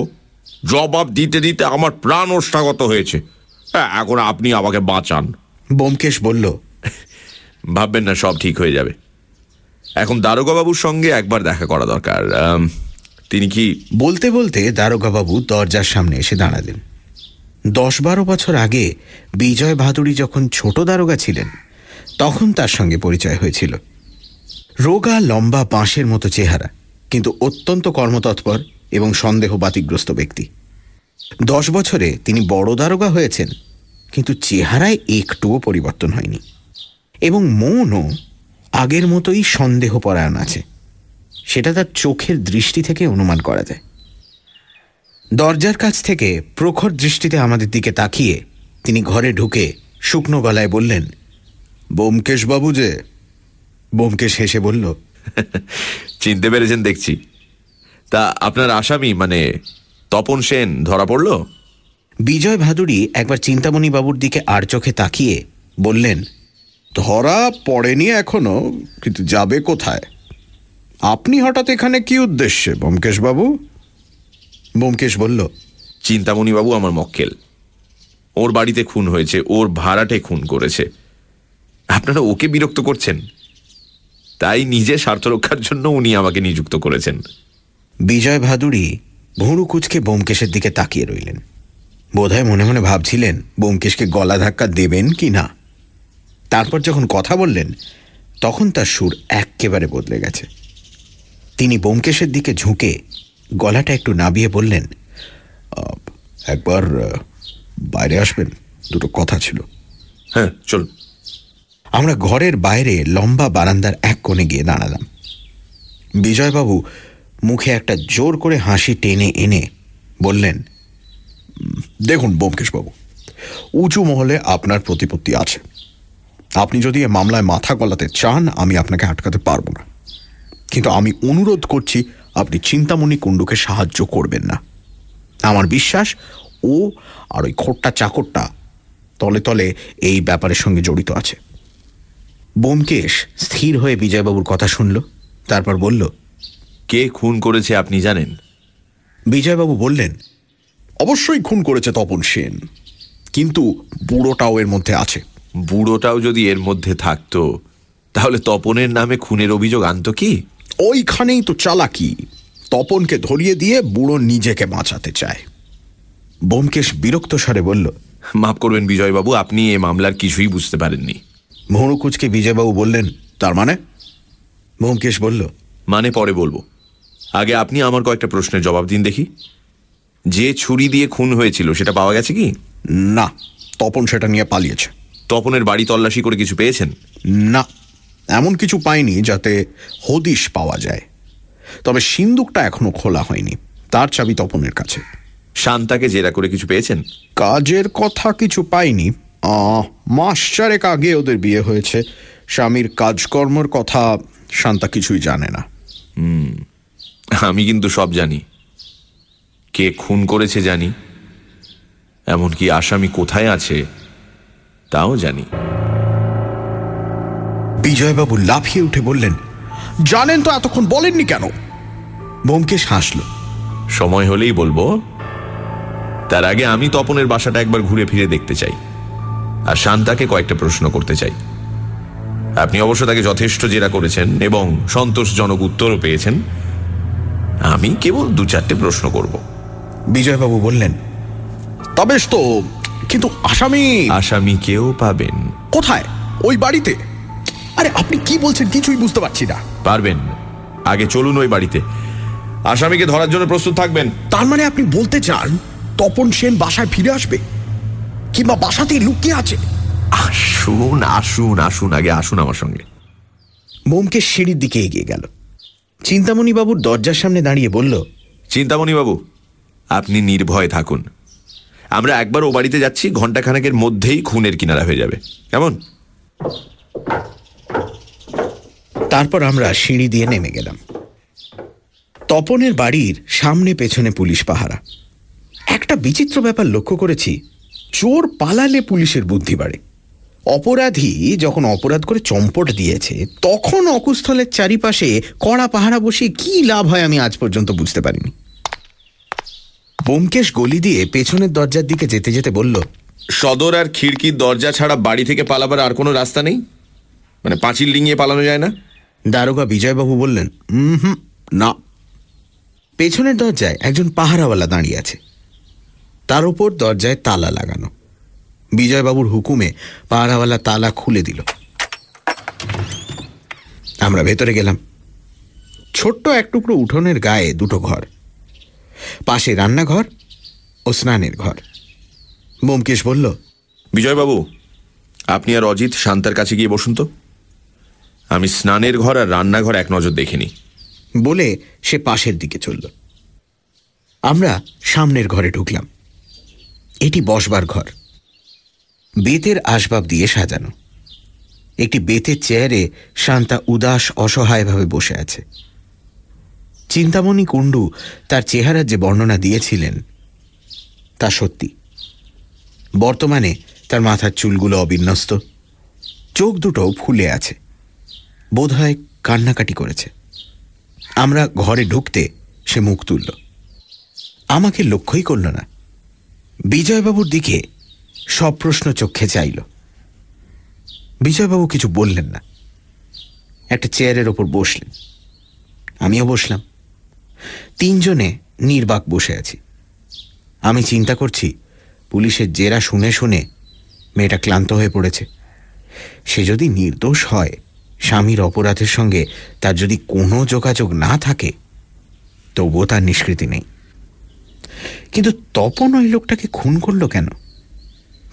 জবাব দিতে দিতে আমার প্রাণ ওষ্ঠাগত হয়েছে। হ্যাঁ, এখন আপনি আমাকে বাঁচান। বোমকেশ বলল ভাববেন না সব ঠিক হয়ে যাবে। এখন দারোগাবাবুর সঙ্গে একবার দেখা করা দরকার। তিনি কি বলতে বলতে দারোগাবাবু দরজার সামনে এসে দাঁড়ালেন। দশ বারো বছর আগে বিজয় ভাদুড়ি যখন ছোট দারোগা ছিলেন, তখন তার সঙ্গে পরিচয় হয়েছিল। রোগা লম্বা বাঁশের মতো চেহারা, কিন্তু অত্যন্ত কর্মতৎপর এবং সন্দেহ বাতিগ্রস্ত ব্যক্তি। দশ বছরে তিনি বড় দারোগা হয়েছেন, কিন্তু চেহারায় একটুও পরিবর্তন হয়নি। এবং মনও আগের মতোই সন্দেহপরায়ণ আছে। সেটা তার চোখের দৃষ্টি থেকে অনুমান করা যায়। দরজার কাছ থেকে প্রখর দৃষ্টিতে আমাদের দিকে তাকিয়ে তিনি ঘরে ঢুকে শুকনো গলায় বললেন বোমকেশ বাবু যে বোমকেশ হেসে বলল চিনতে পেরেছেন দেখছি। তা আপনার আসামি মানে তপন সেন ধরা পড়ল? বিজয় ভাদুড়ি একবার চিন্তামণি বাবুর দিকে আর চোখে তাকিয়ে বললেন ধরা পড়েনি এখনও কিন্তু যাবে কোথায়? আপনি হঠাৎ এখানে কি উদ্দেশ্যে বোমকেশ বাবু বোমকেশ বলল চিন্তামণিবাবু আমার মক্কেল। ওর বাড়িতে খুন হয়েছে ওর ভাড়াটে খুন করেছে। আপনারা ওকে বিরক্ত করছেন। তাই নিজে স্বার্থ রক্ষার জন্য উনি আমাকে নিযুক্ত করেছেন। বিজয় ভাদুরী ভুঁড়ু কুচকে বোমকেশের দিকে তাকিয়ে রইলেন। বোধহয় মনে মনে ভাবছিলেন বোমকেশকে গলা ধাক্কা দেবেন কি না। তারপর যখন কথা বললেন তখন তার সুর এক্কেবারে বদলে গেছে। তিনি বোমকেশের দিকে ঝুঁকে গলাটা একটু নাবিয়ে বললেন একবার বাইরে আসবেন দুটো কথা ছিল। হ্যাঁ চলুন। আমরা ঘরের বাইরে লম্বা বারান্দার এক কোণে গিয়ে দাঁড়ালাম। বিজয়বাবু মুখে একটা জোর করে হাসি টেনে এনে বললেন দেখুন বোমকেশবাবু উঁচু মহলে আপনার প্রতিপত্তি আছে। আপনি যদি এ মামলায় মাথা গলাতে চান আমি আপনাকে আটকাতে পারব না। কিন্তু আমি অনুরোধ করছি আপনি চিন্তামণি কুণ্ডুকে সাহায্য করবেন না। আমার বিশ্বাস ও আর ওই খোট্টা চাকরটা তলে তলে এই ব্যাপারের সঙ্গে জড়িত আছে। বোমকেশ স্থির হয়ে বিজয়বাবুর কথা শুনল তারপর বলল কে খুন করেছে আপনি জানেন? বিজয়বাবু বললেন অবশ্যই খুন করেছে তপন সেন কিন্তু বুড়োটাও এর মধ্যে আছে। বুড়োটাও যদি এর মধ্যে থাকতো তাহলে তপনের নামে খুনের অভিযোগ আনতো কি? ওইখানেই তো চালাকি। তপনকে ধরিয়ে দিয়ে বুড়ো নিজেকে বাঁচাতে চায়। বোমকেশ বিরক্ত স্বরে বলল মাফ করবেন বিজয়বাবু আপনি এ মামলার কিছুই বুঝতে পারেননি। ভুঁড়ুকুচকে বিজয়বাবু বললেন তার মানে? বোমকেশ বলল মানে পরে বলব। আগে আপনি আমার কয়েকটা প্রশ্নের জবাব দিন দেখি। যে ছুরি দিয়ে খুন হয়েছিল সেটা পাওয়া গেছে কি? না তপন সেটা নিয়ে পালিয়েছে। তপনের বাড়ি তল্লাশি করে কিছু পেয়েছেন? না। এমন কিছু পাইনি যাতে হদিশ পাওয়া যায়। তবে সিন্দুকটা এখনও খোলা হয়নি তার চাবি তপনের কাছে। শান্তাকে জেরা করে কিছু পেয়েছেন? কাজের কথা কিছু পাইনি। মাস চারেক আগে ওদের বিয়ে হয়েছে। স্বামীর কাজকর্মর কথা শান্তা কিছুই জানে না। আমি কিন্তু সব জানি। কে খুন করেছে জানি। এমনকি আসামি কোথায় আছে তাও জানি। বিজয়বাবু লাফিয়ে উঠে বললেন জানেন তো এতক্ষণ বলেননি কেন? বোমকেশ হাসল। সময় হলেই বলব। তার আগে আমি তপনের বাসাটা একবার ঘুরে ফিরে দেখতে চাই। আর শান্তাকে কয়েকটা প্রশ্ন করতে চাই। আপনি অবশ্য তাকে যথেষ্ট জেরা করেছেন এবং সন্তোষজনক উত্তরও পেয়েছেন। আমি কেবল দু চারটে প্রশ্ন করব। বিজয়বাবু বললেন তবে তো কিন্তু আসামি আসামি কেউ পাবেন। কোথায়? ওই বাড়িতে? আরে আপনি কি বলছেন? কিছুই বুঝতে পারছি না। পারবেন। আগে চলুন ওই বাড়িতে। আসামিকে ধরার জন্য প্রস্তুত থাকবেন। তার মানে আপনি বলতে চান তপন সেন বাসায় ফিরে আসবে? কিংবা বাসাতেই লুকিয়ে আছে? আসুন আসুন আসুন আগে আসুন আমার সঙ্গে। মোমকে সিঁড়ির দিকে এগিয়ে গেল। চিন্তামণি বাবুর দরজার সামনে দাঁড়িয়ে বলল চিন্তামণি বাবু আপনি নির্ভয় থাকুন। আমরা একবার ও বাড়িতে যাচ্ছি ঘন্টাখানেকের মধ্যেই খুনের কিনারা হয়ে যাবে। কেমন? তারপর আমরা সিঁড়ি দিয়ে নেমে গেলাম। তপনের বাড়ির সামনে পেছনে পুলিশ পাহারা। একটা বিচিত্র ব্যাপার লক্ষ্য করেছি, চোর পালালে পুলিশের বুদ্ধি বাড়ে। অপরাধী যখন অপরাধ করে চম্পট দিয়েছে, তখন অকুস্থলের চারিপাশে কড়া পাহারা বসিয়ে কি লাভ হয় আমি আজ পর্যন্ত বুঝতে পারিনি। বোমকেশ গলি দিয়ে পেছনের দরজার দিকে যেতে যেতে বলল, সদর আর খিড়কির দরজা ছাড়া বাড়ি থেকে পালাবার আর কোনো রাস্তা নেই? মানে পাঁচিল ডিঙিয়ে পালানো যায় না? দারোগা বিজয়বাবু বললেন হুম না। পেছনের দরজায় একজন পাহারাওয়ালা দাঁড়িয়ে আছে। তার উপর দরজায় তালা লাগানো। বিজয়বাবুর হুকুমে পাহারাওয়ালা তালা খুলে দিল। আমরা ভেতরে গেলাম। ছোট্ট এক টুকরো উঠোনের গায়ে দুটো ঘর। পাশে রান্নাঘর ও স্নানের ঘর। বোমকেশ বলল বিজয়বাবু আপনি আর অজিত শান্তার কাছে গিয়ে বসুন তো। আমি স্নানের ঘর আর রান্নাঘর এক নজর দেখিনি। বলে সে পাশের দিকে চলল। আমরা সামনের ঘরে ঢুকলাম। এটি বসবার ঘর। বেতের আসবাব দিয়ে সাজানো। একটি বেতের চেয়ারে শান্তা উদাস, অসহায়ভাবে বসে আছে। চিন্তামণি কুণ্ডু তার চেহারার যে বর্ণনা দিয়েছিলেন, তা সত্যি। বর্তমানে তার মাথার চুলগুলো অবিন্যস্ত। চোখ দুটো ফুলে আছে। বোধহয় কান্নাকাটি করেছে। আমরা ঘরে ঢুকতে সে মুখ তুলল। আমাকে লক্ষ্যই করল না। বিজয়বাবুর দিকে সব প্রশ্ন চক্ষে চাইল। বিজয়বাবু কিছু বললেন না। একটা চেয়ারের ওপর বসলেন। আমিও বসলাম। তিনজনে নির্বাক বসে আছি। আমি চিন্তা করছি, পুলিশের জেরা শুনে শুনে মেয়েটা ক্লান্ত হয়ে পড়েছে। সে যদি নির্দোষ হয় স্বামীর অপরাধের সঙ্গে তার যদি কোনো যোগাযোগ না থাকে, তবুও তার নিষ্কৃতি নেই। কিন্তু তপন ওই লোকটাকে খুন করল কেন?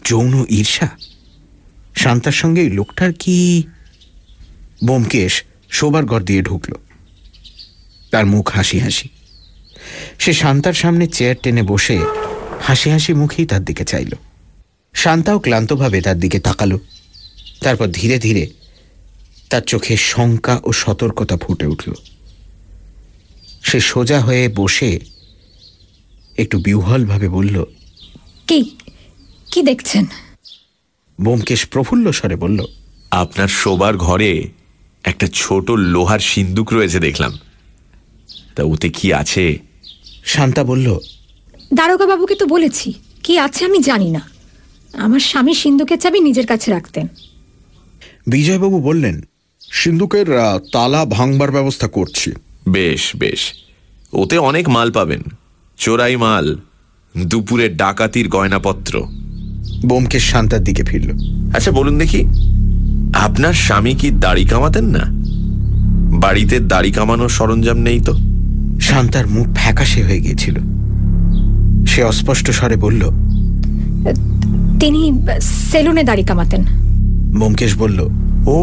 যৌন ঈর্ষা? শান্তার সঙ্গে এই লোকটার কি বোমকেশ শোবার ঘর দিয়ে ঢুকল। তার মুখ হাসি হাসি। সে শান্তার সামনে চেয়ার টেনে বসে হাসি হাসি মুখেই তার দিকে চাইল। শান্তাও ক্লান্তভাবে তার দিকে তাকালো। তারপর ধীরে ধীরে তার চোখে শঙ্কা ও সতর্কতা ফুটে উঠল। সে সোজা হয়ে বসে একটু বিহ্বলভাবে বলল কি কি দেখছেন? বোমকেশ প্রফুল্ল স্বরে বলল আপনার শোবার ঘরে একটা ছোট লোহার সিন্দুক রয়েছে দেখলাম। তা ওতে কি আছে? শান্তা বলল দারোগা বাবুকে তো বলেছি কি আছে আমি জানি না। আমার স্বামী সিন্ধুকের চাবি নিজের কাছে রাখতেন। বিজয়বাবু বললেন সিন্ধুকের তালা ভাঙবার ব্যবস্থা করছি। বেশ বেশ। ওতে অনেক মাল পাবেন। চোরাই মাল দুপুরে ডাকাতির গয়নাপত্র। বোমকেশ শান্তার দিকে ফিরল। আচ্ছা বলুন দেখি আপনার স্বামী কি দাড়ি কামাতেন না? বাড়িতে দাড়ি কামানোর সরঞ্জাম নেই তো? শান্তার মুখ ফ্যাকাশে হয়ে গিয়েছিল। সে অস্পষ্ট স্বরে বলল তিনি সেলুনে দাড়ি কামাতেন। বোমকেশ বলল ও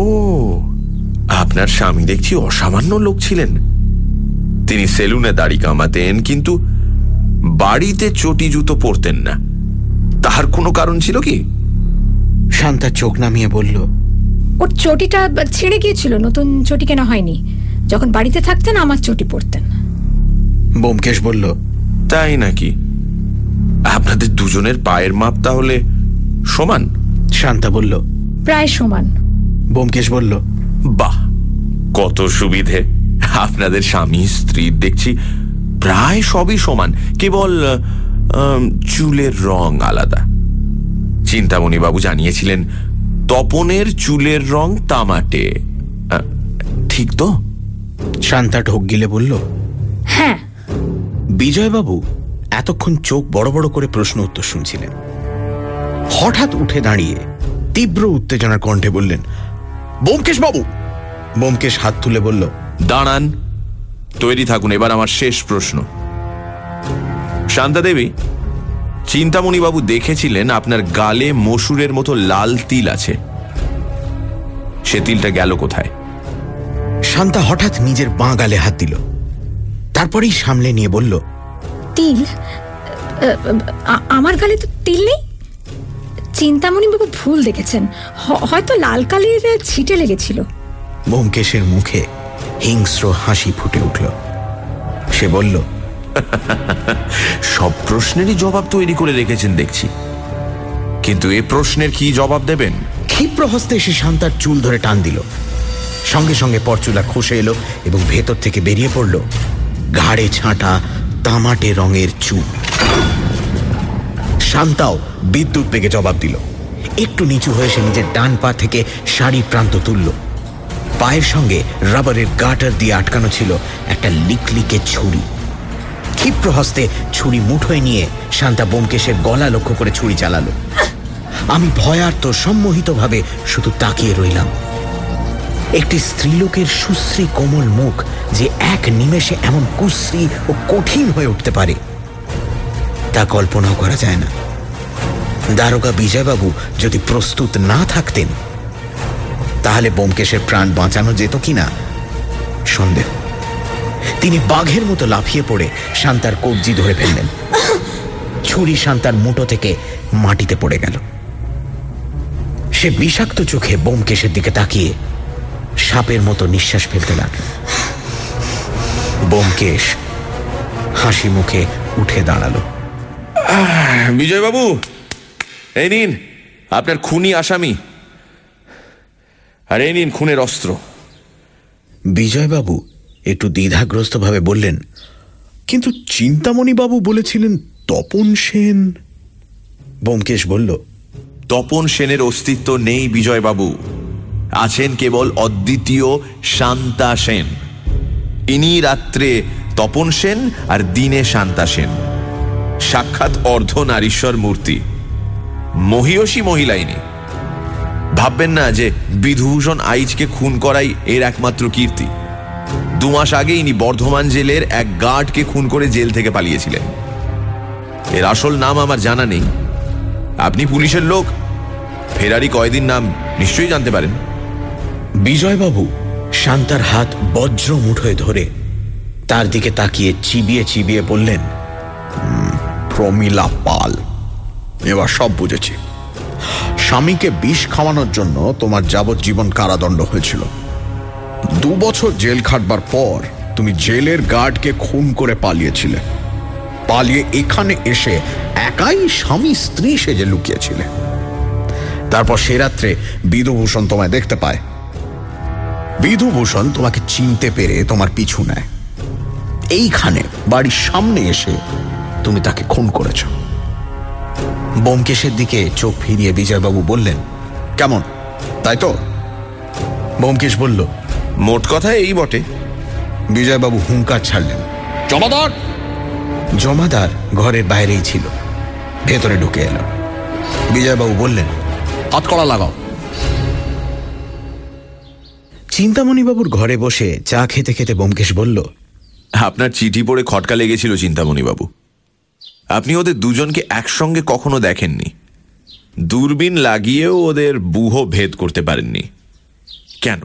আপনার স্বামী দেখছি অসামান্য লোক ছিলেন। তিনি সেলুনে দাড়ি কামাতেন কিন্তু বাড়িতে চটি জুতো পরতেন না। তাহার কোনো কারণ ছিল কি? শান্তা চোখ নামিয়ে বলল ওর চটিটা ছিঁড়ে গিয়েছিল নতুন চটি কেনা হয়নি। যখন বাড়িতে থাকতেন আমার চটি পরতেন। বোমকেশ বলল তাই নাকি? আপনাদের দুজনের পায়ের মাপ তাহলে সমান? শান্তা বলল প্রায় সমান। বোমকেশ বলল বাহ কত সুবিধে। আপনাদের স্বামী স্ত্রীর দেখছি প্রায় সবই সমান কেবল চুলের রং আলাদা। চিন্তামণি বাবু জানিয়েছিলেন তপনের চুলের রং তামাটে। ঠিক তো? শান্তা ঢোক গিলে বলল হ্যাঁ। বিজয়বাবু এতক্ষণ চোখ বড় বড় করে প্রশ্ন উত্তর শুনছিলেন। হঠাৎ উঠে দাঁড়িয়ে তীব্র উত্তেজনার কণ্ঠে বললেন বোমকেশ বাবু। বোমকেশ হাত তুলে বলল দাঁড়ান তৈরি থাকুন এবার আমার শেষ প্রশ্ন। শান্তা দেবী চিন্তামণি বাবু দেখেছিলেন আপনার গালে মসুরের মতো লাল তিল আছে। সে তিলটা গেল কোথায়? শান্তা হঠাৎ নিজের বাঁ গালে হাত দিল। তারপরেই সামলে নিয়ে বলল তিল? আমার গালে তো তিল নেই? চিন্তামণি বাবু ভুল দেখেছেন। হয়তো লাল কালির ছিটে লেগেছিল। বোমকেশের মুখে হিংস্র হাসি ফুটে উঠল। সে বলল সব প্রশ্নেরই জবাব তৈরি করে রেখেছেন দেখছি। কিন্তু এ প্রশ্নের কি জবাব দেবেন? ক্ষিপ্র হস্তে সে শান্তার চুল ধরে টান দিল। সঙ্গে সঙ্গে পরচুলা খসে এলো এবং ভেতর থেকে বেরিয়ে পড়ল ঘাড়ে ছাঁটা তামাটে রঙের চুল। শান্তাও বিদ্যুৎ বেগে জবাব দিল। একটু নিচু হয়ে সে নিজের ডান পা থেকে শাড়ির প্রান্ত তুলল। পায়ের সঙ্গে রাবারের গাটার দিয়ে আটকানো ছিল একটা লিকলিকে ছুরি। ক্ষিপ্র হস্তে ছুরি মুঠোয় নিয়ে শান্তা বোমকেশের গলা লক্ষ্য করে ছুরি চালালো। আমি ভয়ার্ত সম্মোহিতভাবে শুধু তাকিয়ে রইলাম। একটি স্ত্রীলোকের সুশ্রী কোমল মুখ যে এক নিমেষে এমন কুশ্রী ও কঠিন হয়ে উঠতে পারে, তা কল্পনাও করা যায় না। দারোগা বিজয়বাবু যদি প্রস্তুত না থাকতেন, তাহলে বোমকেশের প্রাণ বাঁচানো যেত কিনা? সন্দেহ। তিনি বাঘের মতো লাফিয়ে পড়ে শান্তার কবজি ধরে ফেললেন। ছুরি শান্তার মুঠো থেকে মাটিতে পড়ে গেল। সে বিষাক্ত চোখে বোমকেশের দিকে তাকিয়ে সাপের মতো নিঃশ্বাস ফেলতে লাগল। বোমকেশ হাসি মুখে উঠে দাঁড়াল। বিজয়বাবু এই নিন আপনার খুনি আসামি। আর এই নিন খুনের অস্ত্র। বিজয়বাবু একটু দ্বিধাগ্রস্তভাবে বললেন কিন্তু চিন্তামণি বাবু বলেছিলেন তপন সেন? বোমকেশ বলল তপন সেনের অস্তিত্ব নেই বিজয়বাবু। আছেন কেবল অদ্বিতীয় শান্তা সেন। ইনি রাত্রে তপন সেন আর দিনে শান্তা সেন। সাক্ষাৎ অর্ধ নারীশ্বর মূর্তি। মহিয়সী মহিলা ইনি। ভাববেন না যে বিধুভূষণ আইচকে খুন করাই এর একমাত্র কীর্তি। দু মাস আগে ইনি বর্ধমান জেলের এক গার্ডকে খুন করে জেল থেকে পালিয়েছিলেন। এর আসল নাম আমার জানা নেই। আপনি পুলিশের লোক। ফেরারি কয়দিন নাম নিশ্চয়ই জানতে পারেন। বিজয়বাবু শান্তার হাত বজ্র মুঠোয় ধরে তার দিকে তাকিয়ে চিবিয়ে চিবিয়ে বললেন প্রমিলা পাল। এবার সব বুঝেছি। স্বামীকে বিষ খাওয়ানোর জন্য তোমার যাবজ্জীবন কারাদণ্ড হয়েছিল। দু বছর জেল খাটবার পর তুমি জেলের গার্ডকে খুন করে পালিয়েছিলে। পালিয়ে এখানে এসে একাই স্বামী স্ত্রী সেজে লুকিয়েছিলে। তারপর সে রাত্রে বিধুভূষণ তোমায় দেখতে পায়। বিধুভূষণ তোমাকে চিনতে পেরে তোমার পিছু নেয়। এইখানে, বাড়ির সামনে এসে তুমি তাকে খুন করেছ। বোমকেশের দিকে চোখ ফিরিয়ে বিজয়বাবু বললেন কেমন? তাই তো? বোমকেশ বলল মোট কথা এই বটে। বিজয়বাবু হুঙ্কার ছাড়লেন। জমাদার! জমাদার ঘরের বাইরেই ছিল ভেতরে ঢুকে এলো। বিজয়বাবু বললেন হাতকড়া লাগাও। চিন্তামণিবাবুর ঘরে বসে চা খেতে খেতে বোমকেশ বলল আপনার চিঠি পড়ে খটকা লেগেছিল চিন্তামণি বাবু আপনি ওদের দুজনকে একসঙ্গে কখনো দেখেননি। দূরবীন লাগিয়েও ওদের বুহ ভেদ করতে পারেননি। কেন?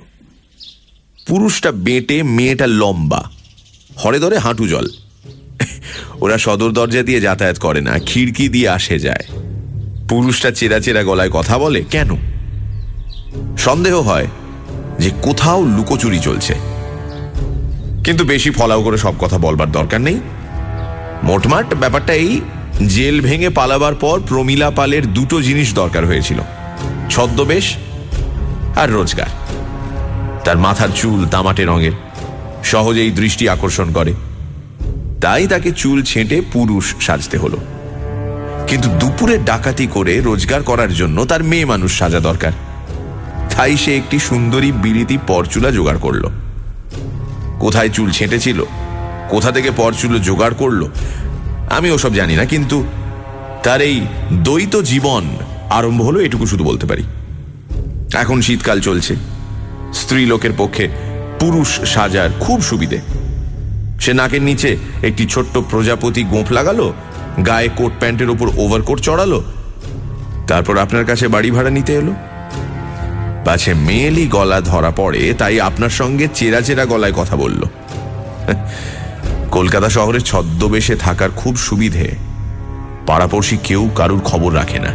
পুরুষটা বেটে, মেয়েটা লম্বা। হরে ধরে হাঁটু জল। ওরা সদর দরজা দিয়ে যাতায়াত করে না, খিড়কি দিয়ে আসে যায়। পুরুষটা চেরা চেরা গলায় কথা বলে, কেন? সন্দেহ হয় যে কোথাও লুকোচুরি চলছে। কিন্তু বেশি ফলাও করে সব কথা বলবার দরকার নেই। মোটমাট ব্যাপারটা এই, জেল ভেঙে পালাবার পর প্রমিলা পালের দুটো জিনিস দরকার হয়েছিল, ছদ্মবেশ আর রোজগার। তার মাথার চুল তামাটে রঙের, সহজেই দৃষ্টি আকর্ষণ করে। তাই তাকে চুল ছেঁটে পুরুষ সাজতে হলো। কিন্তু দুপুরে ডাকাতি করে রোজগার করার জন্য তার মেয়ে মানুষ সাজা দরকার। তাই সে একটি সুন্দরী বিরিতি পরচুলা জোগাড় করল। কোথায় চুল ছেঁটেছিল? কোথা থেকে পরচুলো জোগাড় করল, আমি ওসব জানি না, কিন্তু তার এই দ্বৈত জীবন আরম্ভ হলো এটুকু শুধু বলতে পারি। এখন শীতকাল চলছে স্ত্রী লোকের পক্ষে পুরুষ সাজার খুব সুবিধে। সে নাকের নিচে একটি ছোট্ট প্রজাপতি গোঁফ লাগালো, গায়ে কোট প্যান্টের ওপর ওভারকোট চড়ালো, তারপর আপনার কাছে বাড়ি ভাড়া নিতে এলো। পাছে মেয়েলি গলা ধরা পড়ে, তাই আপনার সঙ্গে চেরা চেরা গলায় কথা বলল। কলকাতা শহরে ছদ্মবেশে থাকার খুব সুবিধে। পাড়াপড়শি কেউ কারুর খবর রাখে না।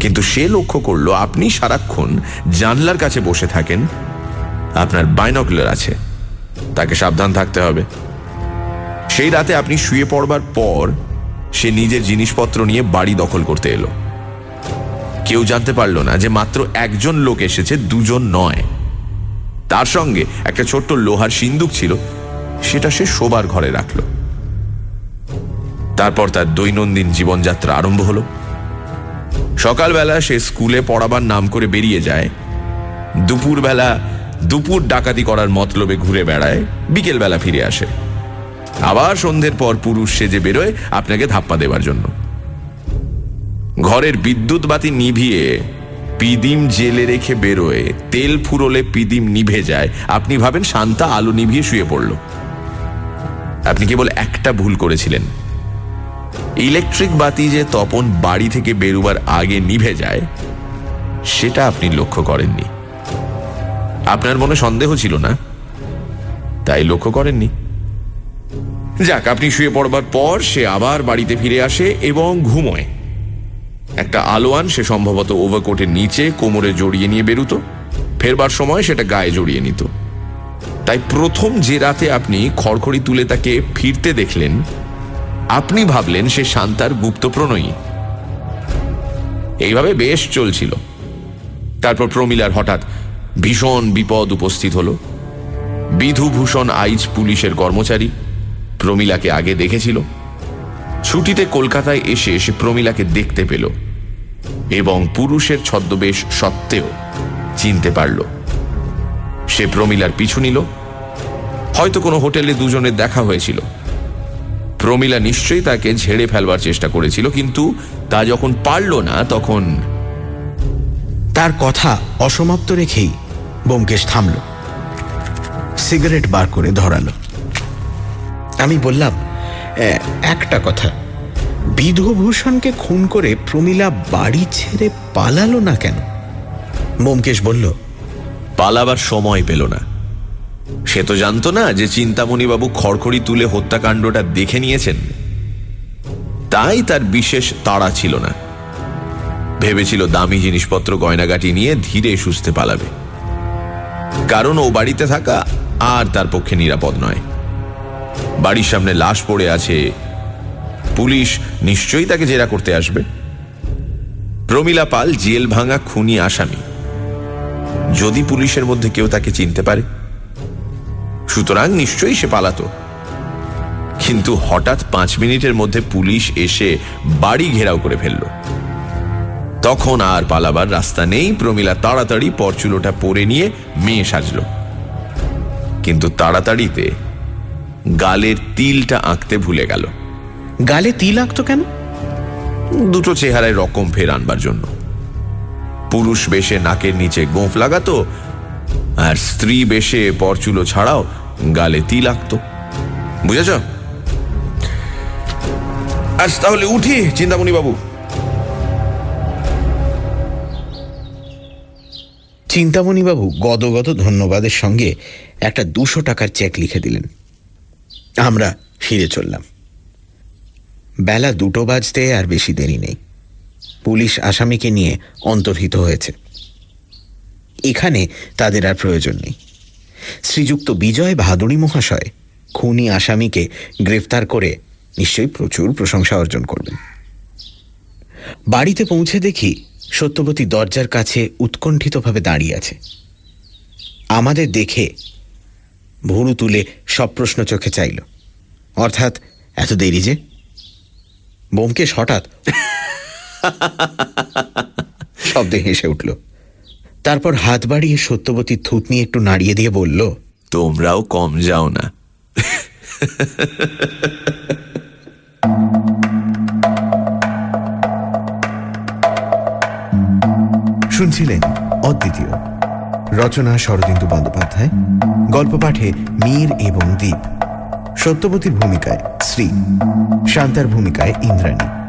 কিন্তু সে লক্ষ্য করল আপনি সারাক্ষণ জানলার কাছে বসে থাকেন। আপনার বাইনকুলার আছে। তাকে সাবধান থাকতে হবে। সেই রাতে আপনি শুয়ে পড়বার পর সে নিজের জিনিসপত্র নিয়ে বাড়ি দখল করতে এলো। কেউ জানতে পারল না যে মাত্র একজন লোক এসেছে, দুজন নয়। তার সঙ্গে একটা ছোট্ট লোহার সিন্দুক ছিল। সেটা সে শোবার ঘরে রাখল। তারপর তার দৈনন্দিন জীবনযাত্রা আরম্ভ হলো। সকালবেলা সে স্কুলে পড়াবার নাম করে বেরিয়ে যায়। দুপুরবেলা দুপুর ডাকাতি করার মতলবে ঘুরে বেড়ায়, বিকেলবেলা ফিরে আসে। আবার সন্ধ্যের পর পুরুষ সেজে বেরোয় আপনাকে ধাপ্পা দেবার জন্য। ঘরের বিদ্যুৎ বাতি নিভিয়ে পিদিম জেলে রেখে বেরোয়, তেল ফুরলে পিদিম নিভে যায়। আপনি ভাবেন শান্তা আলো নিভিয়ে শুয়ে পড়ল। আপনি কেবল একটা ভুল করেছিলেন। ইলেকট্রিক বাতি যে তপন বাড়ি থেকে বেরোবার আগে নিভে যায়, সেটা আপনি লক্ষ্য করেননি। আপনার মনে সন্দেহ ছিল না? তাই লক্ষ্য করেননি। যাক, আপনি শুয়ে পড়বার পর সে আবার বাড়িতে ফিরে আসে এবং ঘুমোয়। একটা আলোয়ান সে সম্ভবত ওভারকোটের নিচে কোমরে জড়িয়ে নিয়ে বেরুত। ফেরবার সময় সেটা গায়ে জড়িয়ে নিত। তাই প্রথম যে রাতে আপনি খড়খড়ি তুলে তাকে ফিরতে দেখলেন, আপনি ভাবলেন সে শান্তার গুপ্ত প্রণয়ী। এইভাবে বেশ চলছিল। তারপর প্রমিলার হঠাৎ ভীষণ বিপদ উপস্থিত হলো। বিধুভূষণ আইজ পুলিশের কর্মচারী প্রমিলাকে আগে দেখেছিল। ছুটিতে কলকাতায় এসে সে প্রমিলাকে দেখতে পেল এবং পুরুষের ছদ্মবেশ সত্ত্বেও চিনতে পারল। সে প্রমিলার পিছু নিল। হয়তো কোনো হোটেলে দুজনের দেখা হয়েছিল। প্রমিলা নিশ্চয়ই তাকে ঝেড়ে ফেলবার চেষ্টা করেছিল কিন্তু তা যখন পারল না তখন তার কথা অসমাপ্ত রেখেই বোমকেশ থামল। সিগারেট বার করে ধরালো। আমি বললাম "এ, একটা কথা। বিধুভূষণকে খুন করে প্রমিলা বাড়ি ছেড়ে পালালো না কেন? বোমকেশ বলল পালাবার সময় পেল না। সে তো জানতো না যে চিন্তামণিবাবু খড়খড়ি তুলে হত্যাকাণ্ডটা দেখে নিয়েছেন। তাই তার বিশেষ তাড়া ছিল না। ভেবেছিল দামি জিনিসপত্র গয়নাগাটি নিয়ে ধীরে সুস্থে পালাবে। কারণ ও বাড়িতে থাকা আর তার পক্ষে নিরাপদ নয়। বাড়ির সামনে লাশ পড়ে আছে। পুলিশ নিশ্চয়ই তাকে জেরা করতে আসবে। প্রমিলা পাল জেল ভাঙা খুনি আসামি। যদি পুলিশের মধ্যে কেউ তাকে চিনতে পারে সুতরাং নিশ্চয়ই সে পালাতো। কিন্তু হঠাৎ পাঁচ মিনিটের মধ্যে পুলিশ এসে বাড়ি ঘেরাও করে ফেলল। তখন আর পালাবার রাস্তা নেই প্রমিলা তাড়াতাড়ি পরচুলোটা পরে নিয়ে মেয়ে সাজল। কিন্তু তাড়াতাড়িতে গালের তিলটা আঁকতে ভুলে গেল। গালে তিল আঁকতো কেন? দুটো চেহারায় রকম ফের আনবার জন্য। পুরুষ বেশে নাকের নিচে গোঁফ লাগাতো, আর স্ত্রী বেশে পরচুলো ছাড়াও গালে তিল আঁকতো। বুঝেছ? আজ তাহলে উঠি, চিন্তামণি বাবু। চিন্তামণি চিন্তামণিবাবু গদগদ ধন্যবাদের সঙ্গে একটা দুশো টাকার চেক লিখে দিলেন। আমরা ফিরে চললাম। বেলা দুটো বাজতে আর বেশি দেরি নেই। পুলিশ আসামিকে নিয়ে অন্তর্হিত হয়েছে। এখানে তাদের আর প্রয়োজন নেই। শ্রীযুক্ত বিজয় ভাদুরী মহাশয় খুনি আসামিকে গ্রেফতার করে নিশ্চয়ই প্রচুর প্রশংসা অর্জন করবেন। বাড়িতে পৌঁছে দেখি সত্যবতী দরজার কাছে উৎকণ্ঠিতভাবে দাঁড়িয়ে আছে। আমাদের দেখে ভুরু তুলে সব প্রশ্ন চোখে চাইল। অর্থাৎ, এত দেরি যে? বোমকেশ হঠাৎ শব্দে হেসে উঠল। তারপর হাত বাড়িয়ে সত্যবতীর থুতনি একটু নাড়িয়ে দিয়ে বলল তোমরাও কম যাও না। শুনছিলেন অদ্বিতীয়। রচনা শরদিন্দু বন্দ্যোপাধ্যায়। গল্প পাঠে মীর এবং দ্বীপ সত্যবতীর ভূমিকায় শ্রী। শান্তার ভূমিকায় ইন্দ্রাণী।